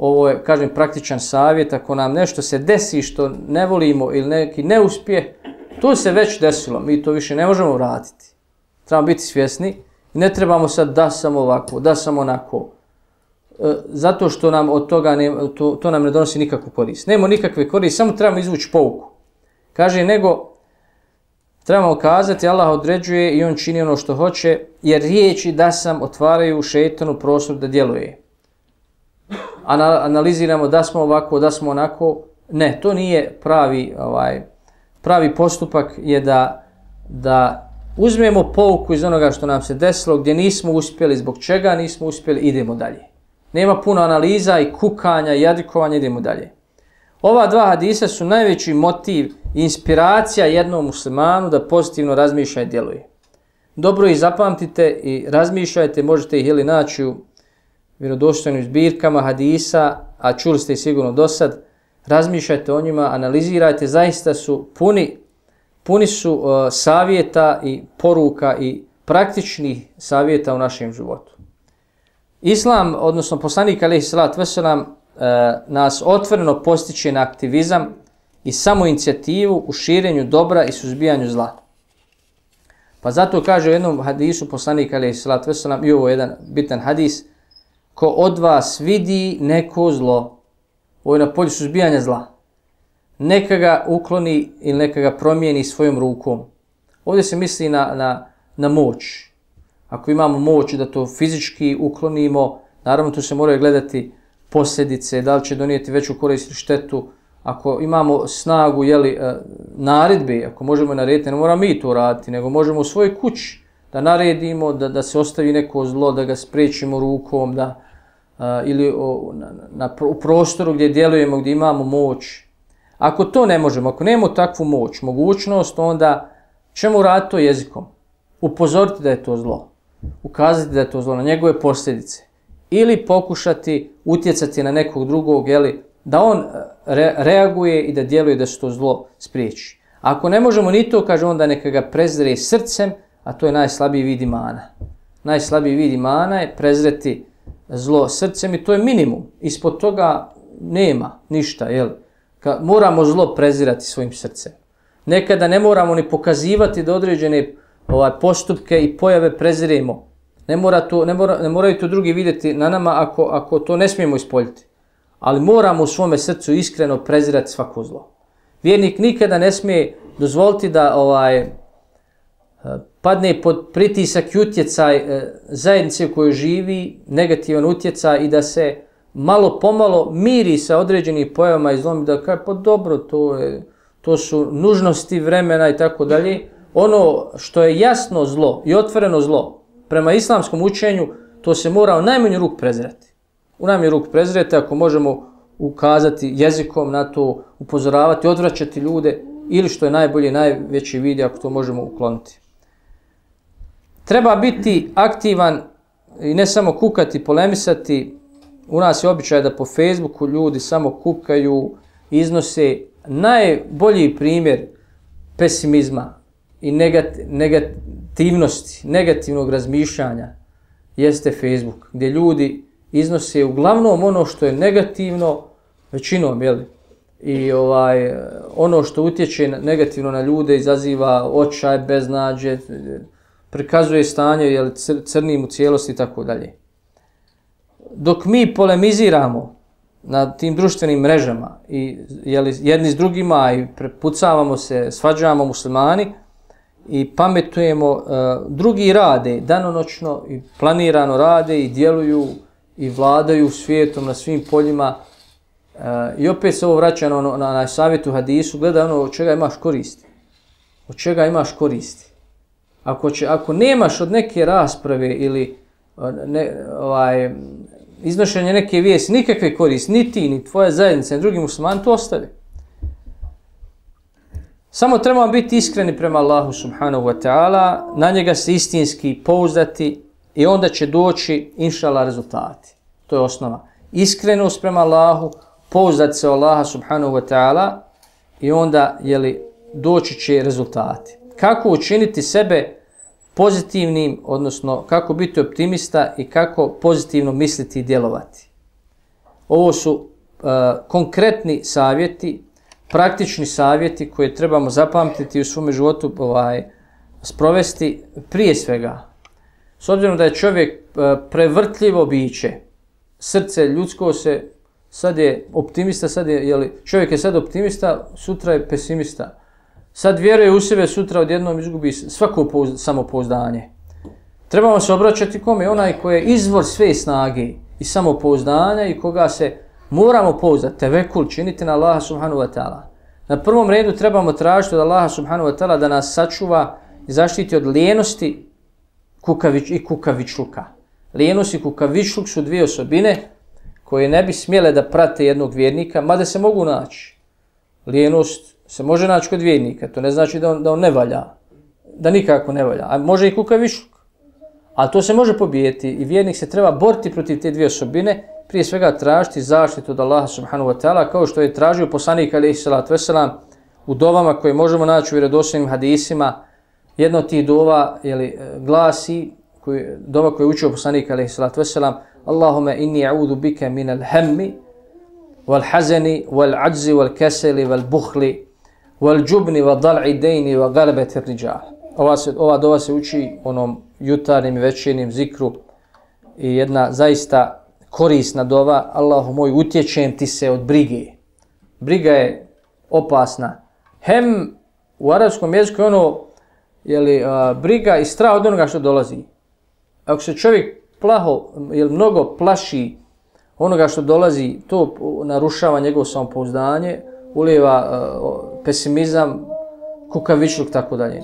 Ovo je, kažem, praktičan savjet, ako nam nešto se desi što ne volimo ili neki neuspjeh, to se već desilo, mi to više ne možemo vratiti trebamo biti svjesni i ne trebamo sad da sam ovako, da sam onako. E, zato što nam od toga ne, to, to nam ne donosi nikakvu korist. Nemo nikakve korist, samo trebamo izvući pouku. Kaže, nego trebamo kazati, Allah određuje i on čini ono što hoće, jer riječi da sam otvaraju šetanu prostor da djeluje. Analiziramo da smo ovako, da smo onako. Ne, to nije pravi, ovaj, pravi postupak je da, da uzmemo pouku iz onoga što nam se desilo, gdje nismo uspjeli, zbog čega nismo uspjeli, idemo dalje. Nema puno analiza i kukanja i jadikovanja, idemo dalje. Ova dva hadisa su najveći motiv i inspiracija jednom muslimanu da pozitivno razmišlja i djeluje. Dobro ih zapamtite i razmišljajte, možete ih ili naći u vjerodostojnim zbirkama hadisa, a čuli ste ih sigurno do sad. Razmišljajte o njima, analizirajte, zaista su puni puni su uh, savjeta i poruka i praktičnih savjeta u našem životu. Islam, odnosno poslanik alaihi sallat veselam, uh, e, nas otvoreno postiče na aktivizam i samo inicijativu u širenju dobra i suzbijanju zla. Pa zato kaže u jednom hadisu poslanik alaihi sallat veselam, i ovo je jedan bitan hadis, ko od vas vidi neko zlo, ovo je na polju suzbijanja zla, neka ga ukloni ili neka ga promijeni svojom rukom. Ovdje se misli na, na, na moć. Ako imamo moć da to fizički uklonimo, naravno tu se moraju gledati posljedice, da li će donijeti veću korist ili štetu. Ako imamo snagu jeli, e, naredbe, ako možemo narediti, ne moramo mi to raditi, nego možemo u svojoj kući da naredimo, da, da se ostavi neko zlo, da ga spriječimo rukom, da, ili o, na, na, u prostoru gdje djelujemo, gdje imamo moć, Ako to ne možemo, ako nemamo takvu moć, mogućnost, onda ćemo raditi to jezikom. Upozoriti da je to zlo. Ukazati da je to zlo na njegove posljedice. Ili pokušati utjecati na nekog drugog, jeli, da on e, re, reaguje i da djeluje da se to zlo spriječi. Ako ne možemo ni to, kaže onda neka ga prezre srcem, a to je najslabiji vid imana. najslabiji vid imana je prezreti zlo srcem i to je minimum. Ispod toga nema ništa, jel? Ka, moramo zlo prezirati svojim srcem. Nekada ne moramo ni pokazivati da određene ovaj, postupke i pojave preziremo. Ne, mora to, ne, mora, ne moraju to drugi vidjeti na nama ako, ako to ne smijemo ispoljiti. Ali moramo u svome srcu iskreno prezirati svako zlo. Vjernik nikada ne smije dozvoliti da ovaj padne pod pritisak i utjecaj e, zajednice u kojoj živi, negativan utjecaj i da se malo pomalo miri sa određenim pojavama i zlom da kaže pa dobro to je to su nužnosti vremena i tako dalje ono što je jasno zlo i otvoreno zlo prema islamskom učenju to se mora u najmanju ruk prezreti. u najmanju ruk prezreti ako možemo ukazati jezikom na to upozoravati, odvraćati ljude ili što je najbolje, najveći vidi ako to možemo ukloniti. Treba biti aktivan i ne samo kukati, polemisati. U nas je običaj da po Facebooku ljudi samo kukaju, iznose najbolji primjer pesimizma i negativnosti, negativnog razmišljanja jeste Facebook, gdje ljudi iznose uglavnom ono što je negativno, većinom, jeli, I ovaj, ono što utječe negativno na ljude izaziva očaj, beznađe, prikazuje stanje jel, crnim u cijelosti i tako dalje. Dok mi polemiziramo na tim društvenim mrežama i jel, jedni s drugima i prepucavamo se, svađamo muslimani i pametujemo, uh, drugi rade danonočno i planirano rade i djeluju i vladaju svijetom na svim poljima uh, i opet se ovo vraća na, ono, na, na savjetu hadisu, gleda ono od čega imaš koristi. Od čega imaš koristi. Ako, će, ako nemaš od neke rasprave ili ne, ovaj, iznošenje neke vijesti, nikakve korist, ni ti, ni tvoja zajednica, ni drugi musliman, to ostavi. Samo trebamo biti iskreni prema Allahu subhanahu wa ta'ala, na njega se istinski pouzdati i onda će doći, inšala, rezultati. To je osnova. Iskrenost prema Allahu, pouzdati se Allaha subhanahu wa ta'ala i onda, jeli, doći će rezultati kako učiniti sebe pozitivnim, odnosno kako biti optimista i kako pozitivno misliti i djelovati. Ovo su uh, konkretni savjeti, praktični savjeti koje trebamo zapamtiti u svom životu ovaj, sprovesti prije svega. S obzirom da je čovjek uh, prevrtljivo biće, srce ljudsko se, sad je optimista, sad je, jeli, čovjek je sad optimista, sutra je pesimista sad vjeruje u sebe, sutra odjednom izgubi svako pouz, samopouzdanje. Trebamo se obraćati kome? Onaj koji je izvor sve snage i samopouzdanja i koga se moramo pouzdati. Tevekul činiti na Allaha subhanahu wa ta'ala. Na prvom redu trebamo tražiti od Allaha subhanahu wa ta'ala da nas sačuva i zaštiti od lijenosti kukavić i kukavičluka. Lijenost i kukavičluk su dvije osobine koje ne bi smjele da prate jednog vjernika, mada se mogu naći. Lijenost se može naći kod vjernika, to ne znači da on, da on ne valja, da nikako ne valja, a može i kukavišluk. A to se može pobijeti i vjernik se treba boriti protiv te dvije osobine, prije svega tražiti zaštitu od Allaha subhanahu wa ta'ala, kao što je tražio poslanik alaihi salatu veselam u dovama koje možemo naći u vjerodostojnim hadisima. jedna od tih dova jeli, e, glasi, koji, dova koje je učio poslanik alaihi salatu veselam, Allahume inni a'udhu bika min al-hammi, wal-hazani, wal-ajzi, wal-keseli, wal-buhli, džubni wa dal'i dejni wa galebet riđal. Ova, se, ova dova se uči onom jutarnim i večernim zikru i jedna zaista korisna dova. Allahu moj, utječem ti se od brige. Briga je opasna. Hem u arapskom jeziku je ono jeli, a, briga i strah od onoga što dolazi. Ako se čovjek plaho, jel, mnogo plaši onoga što dolazi, to narušava njegovo samopouzdanje, ulijeva e, pesimizam, kukavičluk, tako dalje.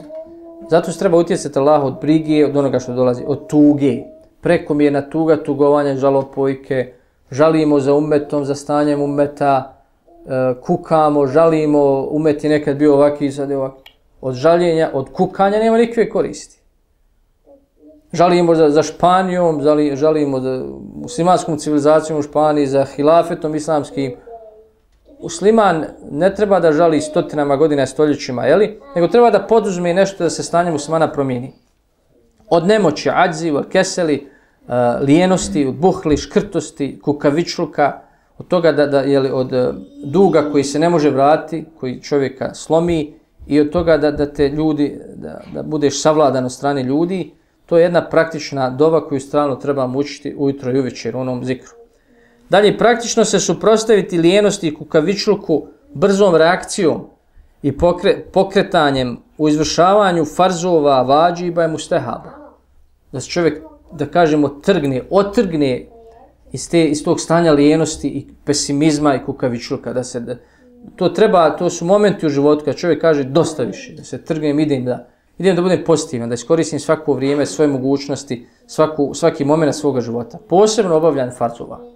Zato se treba utjecati Allah od brige, od onoga što dolazi, od tuge. Preko mi je na tuga, tugovanje, žalopojke, žalimo za umetom, za stanjem umeta, e, kukamo, žalimo, umet je nekad bio ovaki i sad je ovaki. Od žaljenja, od kukanja nema nikve koristi. Žalimo za, za Španijom, žalimo za muslimanskom civilizacijom u Španiji, za hilafetom islamskim, musliman ne treba da žali stotinama godina i stoljećima, jeli? nego treba da poduzme nešto da se stanje muslimana promijeni. Od nemoći, ađzi, keseli, uh, lijenosti, od buhli, škrtosti, kukavičluka, od toga da, da jeli, od uh, duga koji se ne može vratiti, koji čovjeka slomi i od toga da, da te ljudi, da, da budeš savladan od strane ljudi, to je jedna praktična doba koju strano treba učiti ujutro i uvečer u onom zikru. Dalje, praktično se suprostaviti lijenosti i kukavičluku brzom reakcijom i pokre, pokretanjem u izvršavanju farzova, vađiba i mustehaba. Da se čovjek, da kažemo, trgne, otrgne iz, te, iz tog stanja lijenosti i pesimizma i kukavičluka. Da se, da, to treba, to su momenti u životu kad čovjek kaže dosta više, da se trgnem, idem da, idem da budem pozitivan, da iskoristim svako vrijeme, svoje mogućnosti, svaku, svaki moment svoga života. Posebno obavljanje farzova.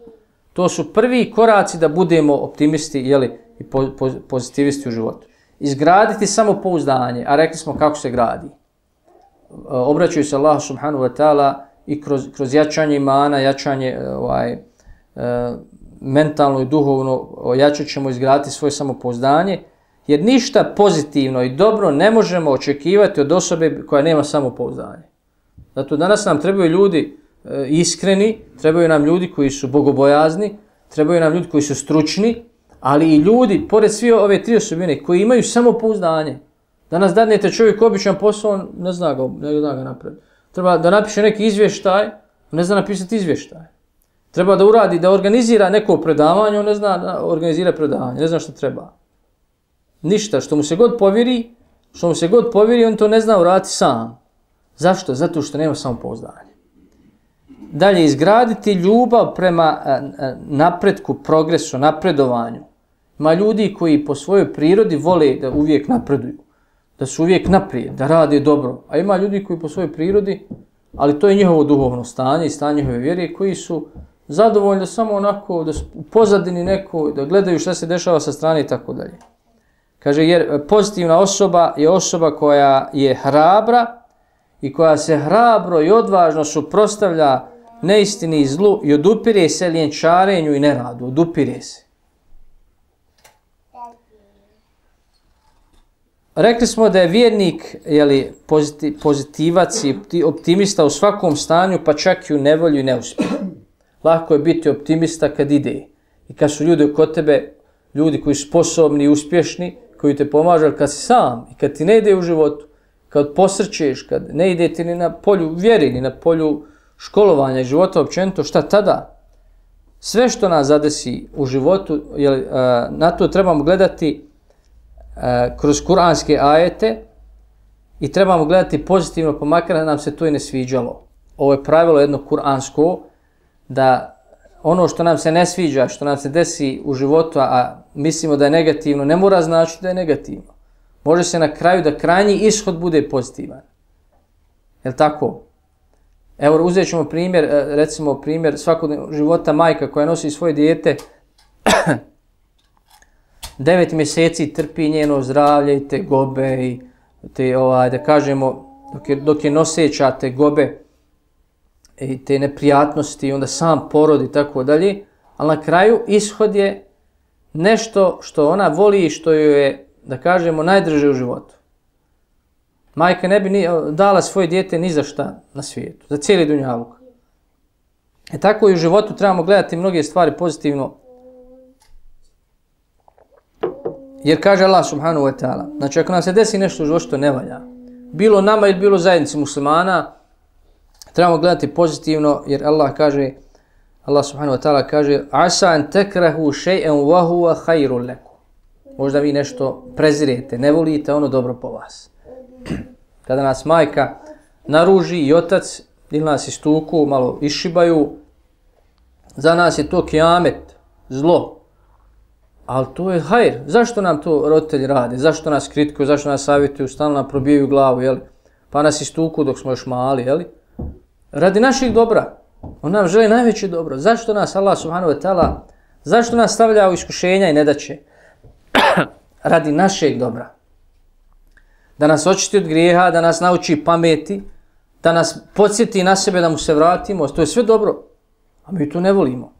To su prvi koraci da budemo optimisti jeli, i po, po, pozitivisti u životu. Izgraditi samo pouzdanje, a rekli smo kako se gradi. E, obraćaju se Allah subhanahu wa ta'ala i kroz, kroz jačanje imana, jačanje e, ovaj, e, mentalno i duhovno, jačat ćemo izgraditi svoje samopouzdanje, jer ništa pozitivno i dobro ne možemo očekivati od osobe koja nema samopouzdanje. Zato danas nam trebaju ljudi E, iskreni, trebaju nam ljudi koji su bogobojazni, trebaju nam ljudi koji su stručni, ali i ljudi, pored svi ove tri osobine, koji imaju samo pouzdanje. Danas dadnete čovjek običan posao, on ne zna ga, ne zna ga napred. Treba da napiše neki izvještaj, ne zna napisati izvještaj. Treba da uradi, da organizira neko predavanje, on ne zna da organizira predavanje, ne zna što treba. Ništa, što mu se god povjeri, što mu se god povjeri, on to ne zna uraditi sam. Zašto? Zato što nema samo pouzdanje dalje izgraditi ljubav prema e, e, napretku, progresu, napredovanju. Ima ljudi koji po svojoj prirodi vole da uvijek napreduju, da su uvijek naprijed, da rade dobro. A ima ljudi koji po svojoj prirodi, ali to je njihovo duhovno stanje i stanje njihove vjere, koji su zadovoljni da samo onako, da su u pozadini neko, da gledaju šta se dešava sa strane i tako dalje. Kaže, jer pozitivna osoba je osoba koja je hrabra i koja se hrabro i odvažno suprostavlja neistini i zlu i odupire se ljenčarenju i neradu, odupire se. Rekli smo da je vjernik jeli, pozitivac i optimista u svakom stanju, pa čak i u nevolju i neuspjehu. Lako je biti optimista kad ide. I kad su ljudi oko tebe, ljudi koji su sposobni i uspješni, koji te pomažu, kad si sam i kad ti ne ide u životu, kad posrćeš, kad ne ide ti ni na polju vjeri, ni na polju školovanja i života općenito, šta tada? Sve što nas zadesi u životu, jel, e, na to trebamo gledati e, kroz kuranske ajete i trebamo gledati pozitivno, pa makar nam se to i ne sviđalo. Ovo je pravilo jedno kuransko, da ono što nam se ne sviđa, što nam se desi u životu, a mislimo da je negativno, ne mora znači da je negativno. Može se na kraju da krajnji ishod bude pozitivan. Je tako? Evo, uzet ćemo primjer, e, recimo primjer svakog života majka koja nosi svoje dijete, devet mjeseci trpi njeno zdravlje i te gobe i te, ovaj, da kažemo, dok je, dok je noseća te gobe i te neprijatnosti, i onda sam porodi i tako dalje, ali na kraju ishod je nešto što ona voli i što joj je, da kažemo, najdrže u životu. Majka ne bi ni, dala svoje dijete ni za šta na svijetu, za cijeli dunjaluk. E tako i u životu trebamo gledati mnoge stvari pozitivno. Jer kaže Allah subhanahu wa ta'ala, znači ako nam se desi nešto u životu što ne valja, bilo nama ili bilo zajednici muslimana, trebamo gledati pozitivno jer Allah kaže, Allah subhanahu wa ta'ala kaže, asa an tekrahu še'en wa huwa khairu leku. Možda vi nešto prezirete, ne volite ono dobro po vas kada nas majka naruži i otac ili nas istuku, malo išibaju, za nas je to kiamet, zlo. Ali to je hajr. Zašto nam to roditelji rade? Zašto nas kritikuju? Zašto nas savjetuju? Stalno nam probijaju glavu, jeli? Pa nas istuku dok smo još mali, jeli? Radi naših dobra. On nam želi najveće dobro. Zašto nas Allah subhanahu wa ta'ala, zašto nas stavlja u iskušenja i nedaće? Radi našeg dobra da nas očisti od grijeha, da nas nauči pameti, da nas podsjeti na sebe da mu se vratimo, to je sve dobro. A mi to ne volimo.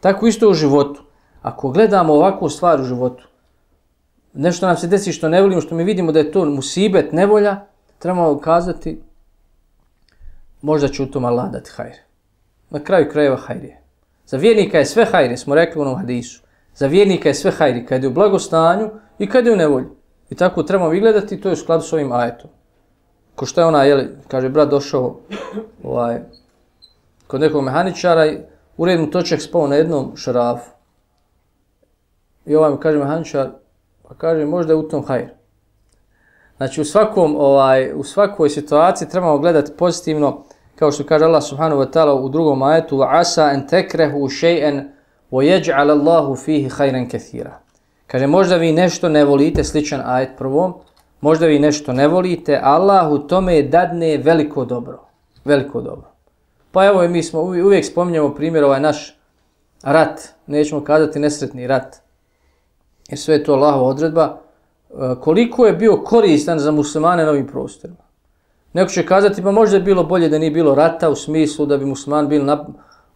Tako isto u životu. Ako gledamo ovakvu stvar u životu, nešto nam se desi što ne volimo, što mi vidimo da je to musibet, nevolja, trebamo ukazati možda će u tom Allah dati hajr. Na kraju krajeva hajr je. Za vjernika je sve hajr, smo rekli u onom hadisu. Za vjernika je sve hajri, kad je u blagostanju i kad je u nevolji. I tako trebamo gledati, to je u skladu s ovim ajetom. Ko što je ona, jeli, kaže, brat došao ovaj, kod nekog mehaničara i u redu točak spao na jednom šarafu. I ovaj mu kaže mehaničar, pa kaže, možda je u tom hajr. Znači, u, svakom, ovaj, u svakoj situaciji trebamo gledati pozitivno, kao što kaže Allah subhanahu wa ta'ala u drugom ajetu, asa en tekrehu še'en وَيَجْعَلَ اللَّهُ فِيهِ fihi كَثِيرًا. Kaže, možda vi nešto ne volite, sličan ajet prvom, možda vi nešto ne volite, Allah u tome dadne veliko dobro. Veliko dobro. Pa evo mi smo uvijek spominjamo primjer ovaj naš rat, nećemo kazati nesretni rat. Jer sve je to Allahova odredba. E, koliko je bio koristan za muslimane na ovim prostorima? Neko će kazati, pa možda je bilo bolje da nije bilo rata u smislu da bi musliman bili na,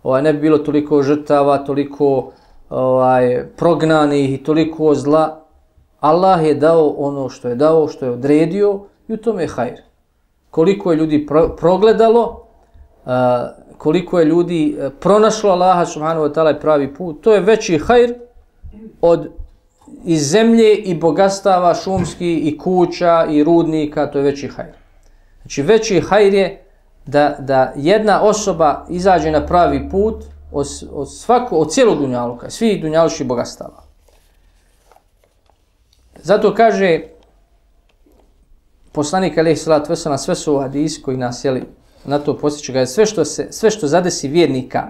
ovaj, ne bi bilo toliko žrtava, toliko ovaj, prognanih i toliko zla. Allah je dao ono što je dao, što je odredio i u tome je hajr. Koliko je ljudi pro, progledalo, a, koliko je ljudi e, pronašlo Allaha subhanahu wa ta'ala pravi put, to je veći hajr od iz zemlje i bogastava šumski i kuća i rudnika, to je veći hajr. Znači veći hajr je da, da jedna osoba izađe na pravi put od, od, svako, od cijelog dunjaluka, svih dunjaluših bogastava. Zato kaže poslanik alaih salat vesana, sve su hadisi koji nas jeli, na to posjeću ga, sve što, se, sve što zadesi vjernika,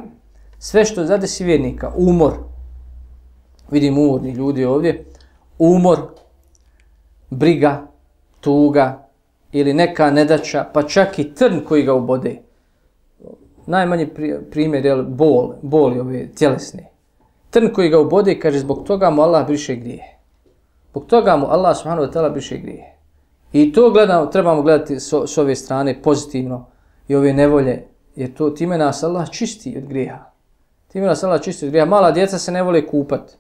sve što zadesi vjernika, umor, vidim umorni ljudi ovdje, umor, briga, tuga ili neka nedača, pa čak i trn koji ga ubode. Najmanji primjer je bol, boli ove tjelesne. Trn koji ga ubode, kaže, zbog toga mu Allah briše grije. Zbog toga mu Allah subhanahu wa ta'ala briše grije. I to gledamo, trebamo gledati s, s ove strane pozitivno i ove nevolje, jer to time nas Allah čisti od grijeha. Time nas Allah čisti od grijeha. Mala djeca se ne vole kupati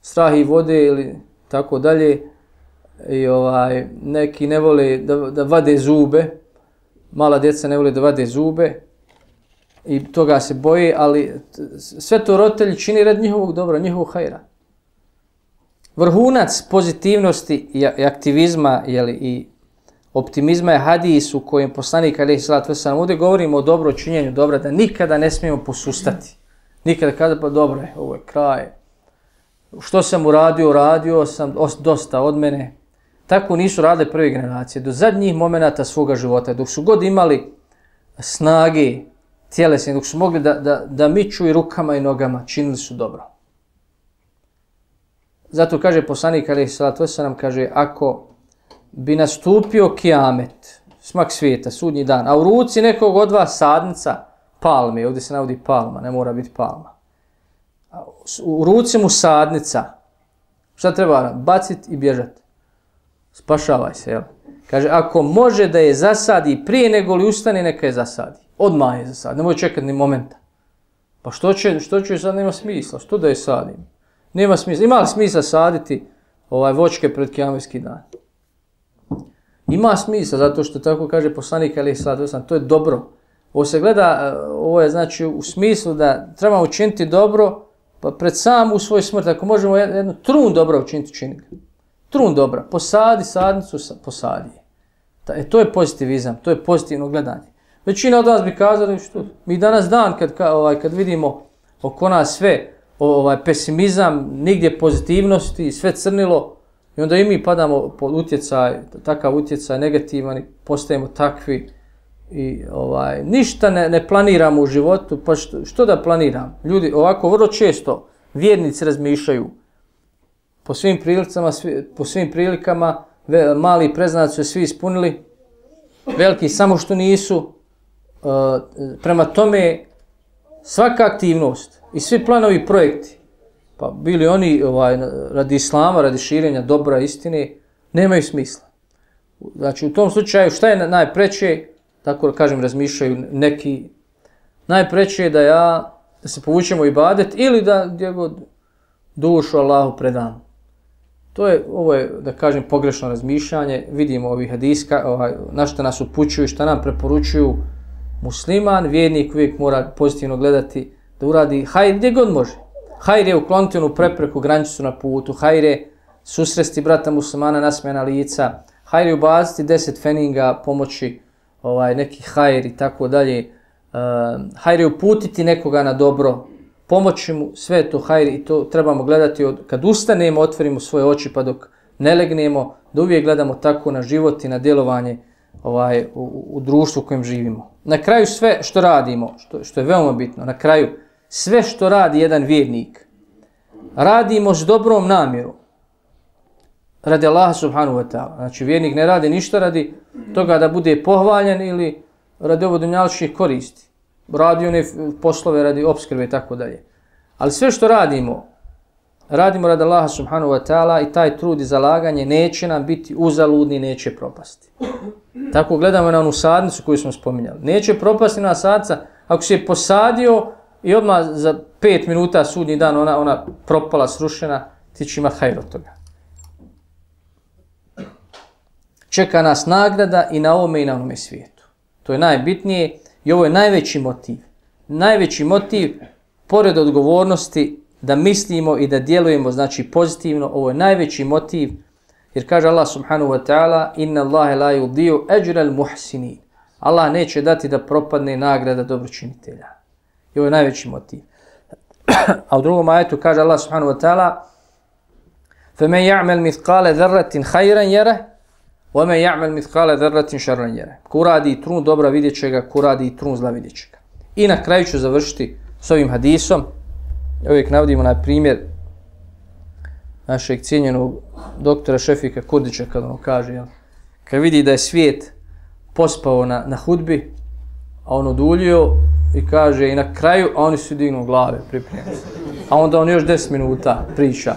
strah i vode ili tako dalje. I ovaj, neki ne vole da, da vade zube. Mala djeca ne vole da vade zube. I toga se boje, ali sve to roditelji čini red njihovog dobra, njihovog hajra. Vrhunac pozitivnosti i aktivizma jeli, i optimizma je hadis u kojem poslanik Ali Salatu Vesan ovdje govorimo o dobro činjenju dobra, da nikada ne smijemo posustati. Nikada kada pa dobro je, ovo je kraj, što sam uradio, uradio sam dosta od mene. Tako nisu radile prve generacije. Do zadnjih momenata svoga života, dok su god imali snage tjelesne, dok su mogli da, da, da miču i rukama i nogama, činili su dobro. Zato kaže poslanik Ali Salatu nam kaže, ako bi nastupio kiamet, smak svijeta, sudnji dan, a u ruci nekog od vas sadnica, palme, ovdje se navodi palma, ne mora biti palma, u ruci mu sadnica. Šta treba? Baciti i bježati. Spašavaj se, jel? Kaže, ako može da je zasadi prije nego li ustane, neka je zasadi. Odmah je zasadi. Nemoj čekati ni momenta. Pa što će, što će sad nema smisla? Što da je sadim? Nema smisla. Ima li smisla saditi ovaj vočke pred kiametski dan? Ima smisla, zato što tako kaže poslanik Ali Sad, to je dobro. Ovo se gleda, e, ovo je znači u smislu da treba učiniti dobro, pa pred sam u svoj smrt, ako možemo jednu trun dobro učiniti, činiti. Trun dobra, posadi sadnicu, posadi. je. e, to je pozitivizam, to je pozitivno gledanje. Većina od vas bi kazali što mi danas dan kad, ka, ovaj, kad vidimo oko nas sve ovaj pesimizam, nigdje pozitivnosti, sve crnilo, i onda i mi padamo pod utjecaj, takav utjecaj negativan i postajemo takvi, i ovaj ništa ne, ne planiramo u životu, pa što, što da planiram? Ljudi ovako vrlo često vjernici razmišljaju po svim prilikama, svi, po svim prilikama ve, mali preznac su svi ispunili, veliki samo što nisu. Uh, prema tome svaka aktivnost i svi planovi i projekti, pa bili oni ovaj radi islama, radi širenja dobra istine, nemaju smisla. Znači u tom slučaju šta je najpreće? tako da kažem, razmišljaju neki, najpreće je da ja, da se povučemo i badet ili da gdje god dušu Allahu predam. To je, ovo je, da kažem, pogrešno razmišljanje. Vidimo ovih hadiska, ovaj, na što nas upućuju, šta nam preporučuju. Musliman, vjernik uvijek mora pozitivno gledati da uradi hajr gdje god može. Hajr je ukloniti onu prepreku, granicu na putu, hajr je susresti brata muslimana nasmjena lica, hajr je ubaziti deset feninga, pomoći ovaj, neki hajr i tako dalje, uh, hajr je uputiti nekoga na dobro, pomoći mu, sve to hajr i to trebamo gledati od, kad ustanemo, otvorimo svoje oči pa dok ne legnemo, da uvijek gledamo tako na život i na djelovanje ovaj, u, u društvu u kojem živimo. Na kraju sve što radimo, što, što je veoma bitno, na kraju sve što radi jedan vjernik, radimo s dobrom namjerom, radi Allaha subhanahu wa ta'ala. Znači vjernik ne radi ništa radi toga da bude pohvaljen ili radi ovo dunjaličnih koristi. Radi one poslove radi obskrbe i tako dalje. Ali sve što radimo, radimo radi Allaha subhanahu wa ta'ala i taj trud i zalaganje neće nam biti uzaludni, neće propasti. Tako gledamo na onu sadnicu koju smo spominjali. Neće propasti na sadca ako se je posadio i odmah za pet minuta sudnji dan ona, ona propala, srušena, ti će imati hajr od toga. Čeka nas nagrada i na ovome i na onome svijetu. To je najbitnije i ovo je najveći motiv. Najveći motiv, pored odgovornosti, da mislimo i da djelujemo, znači pozitivno, ovo je najveći motiv, jer kaže Allah subhanahu wa ta'ala, inna Allahe la yudiju eđrel muhsinin. Allah neće dati da propadne nagrada dobročinitelja. I ovo je najveći motiv. A u drugom ajetu kaže Allah subhanahu wa ta'ala, فَمَنْ يَعْمَلْ مِثْقَالَ ذَرَّةٍ خَيْرًا يَرَهِ Ome ja'mal mithqala dharratin sharran yara. Ko radi trun dobra videće ga, ko radi trun zla videće ga. I na kraju ću završiti s ovim hadisom. Uvijek navodimo na primjer našeg cijenjenog doktora Šefika Kurdića kad on kaže, jel? Kad vidi da je svijet pospao na, na hudbi, a on odulio i kaže i na kraju, a oni su dignu glave pripremljeni. A onda on još 10 minuta priča.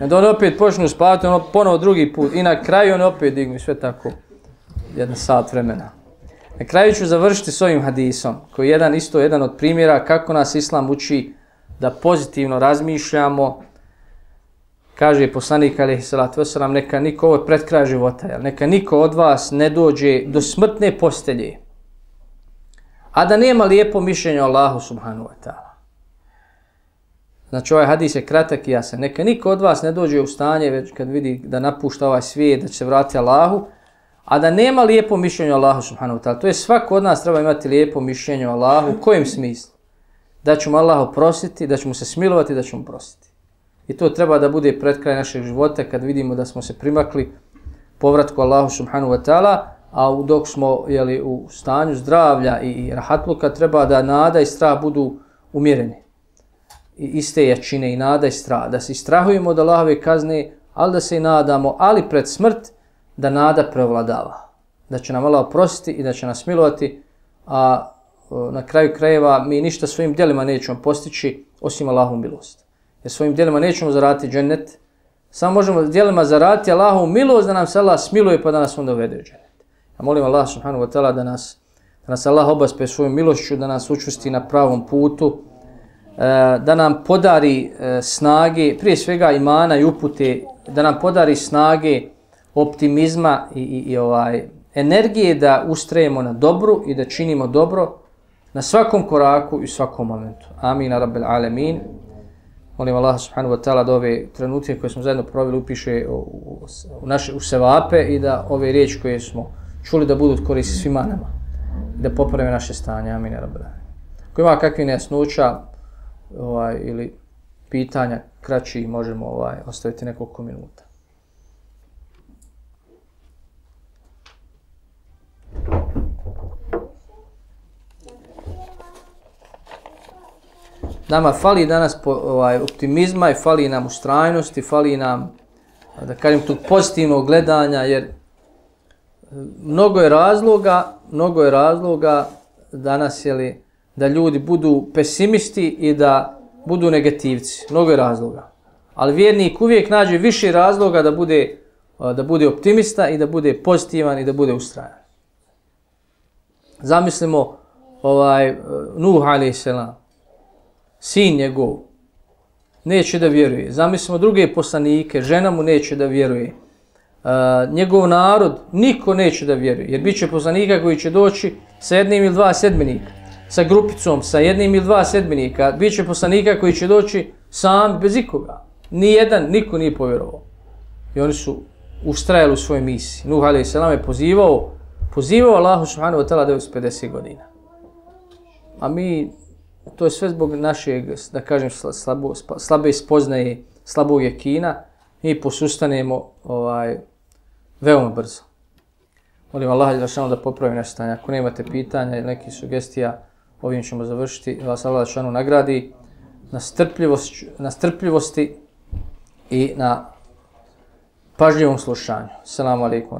I onda on opet počnu spavati, ono ponovo drugi put. I na kraju on opet dignu sve tako. Jedan sat vremena. Na kraju ću završiti s ovim hadisom, koji je jedan, isto jedan od primjera kako nas Islam uči da pozitivno razmišljamo. Kaže poslanik alaihi salatu wasalam, neka niko, ovo je pred kraj života, jel? neka niko od vas ne dođe do smrtne postelje, a da nema lijepo mišljenje o Allahu subhanu wa ta'ala. Znači ovaj hadis je kratak i jasan. Neka niko od vas ne dođe u stanje već kad vidi da napušta ovaj svijet, da će se vrati Allahu, a da nema lijepo mišljenje o Allahu subhanahu wa ta'ala. To je svako od nas treba imati lijepo mišljenje o Allahu. U kojem smislu? Da ćemo Allahu prositi, da ćemo se smilovati, da ćemo prositi. I to treba da bude pred kraj našeg života kad vidimo da smo se primakli povratku Allahu subhanahu wa ta'ala, a dok smo jeli, u stanju zdravlja i, i rahatluka, treba da nada i strah budu umjereni iste jačine i nada i strah, da se strahujemo od Allahove kazne, ali da se i nadamo, ali pred smrt, da nada prevladava. Da će nam Allah oprostiti i da će nas milovati, a e, na kraju krajeva mi ništa svojim djelima nećemo postići osim Allahu milost. Jer svojim djelima nećemo zaraditi džennet, samo možemo djelima zaraditi Allahu milost da nam se Allah smiluje pa da nas onda uvede u džennet. Ja molim Allah subhanahu wa ta'ala da nas, da nas Allah obaspe svojom milošću, da nas učusti na pravom putu, E, da nam podari e, snage, prije svega imana i upute, da nam podari snage optimizma i, i, i ovaj energije da ustrajemo na dobru i da činimo dobro na svakom koraku i svakom momentu. Amin, rabbel alemin. Molim Allah subhanahu wa ta'ala da ove trenutke koje smo zajedno proveli upiše u, u, u, naše, u sevape i da ove riječi koje smo čuli da budu koristi svima nama. Da poprave naše stanje. Amin, rabbel alemin. Ko ima kakvi nejasnoća, ovaj, ili pitanja kraći možemo ovaj ostaviti nekoliko minuta. Nama fali danas po, ovaj, optimizma i fali nam ustrajnosti, fali nam da kažem tog pozitivnog gledanja jer e, mnogo je razloga, mnogo je razloga danas je li da ljudi budu pesimisti i da budu negativci. Mnogo je razloga. Ali vjernik uvijek nađe više razloga da bude, da bude optimista i da bude pozitivan i da bude ustrajan. Zamislimo ovaj e, Nuh a.s. Sin njegov neće da vjeruje. Zamislimo druge poslanike, žena mu neće da vjeruje. Uh, njegov narod, niko neće da vjeruje. Jer bit će poslanika koji će doći sa jednim ili dva sedmenika, sa grupicom, sa jednim ili dva sedmenika, bit će poslanika koji će doći sam bez ikoga. Ni jedan, niko nije povjerovao. I oni su ustrajali u svojoj misiji. Nuh a.s. je pozivao, pozivao Allahu subhanahu wa ta'ala 950 godina. A mi, to je sve zbog našeg, da kažem, slabo, slabe spoznaje, slabog jekina, mi posustanemo ovaj, veoma brzo. Molim Allah da da popravi naše stanje. Ako nemate pitanja ili nekih sugestija, ovim ćemo završiti. Vas Allah šanu nagradi na, strpljivost, na strpljivosti i na pažljivom slušanju. Assalamu alaikum.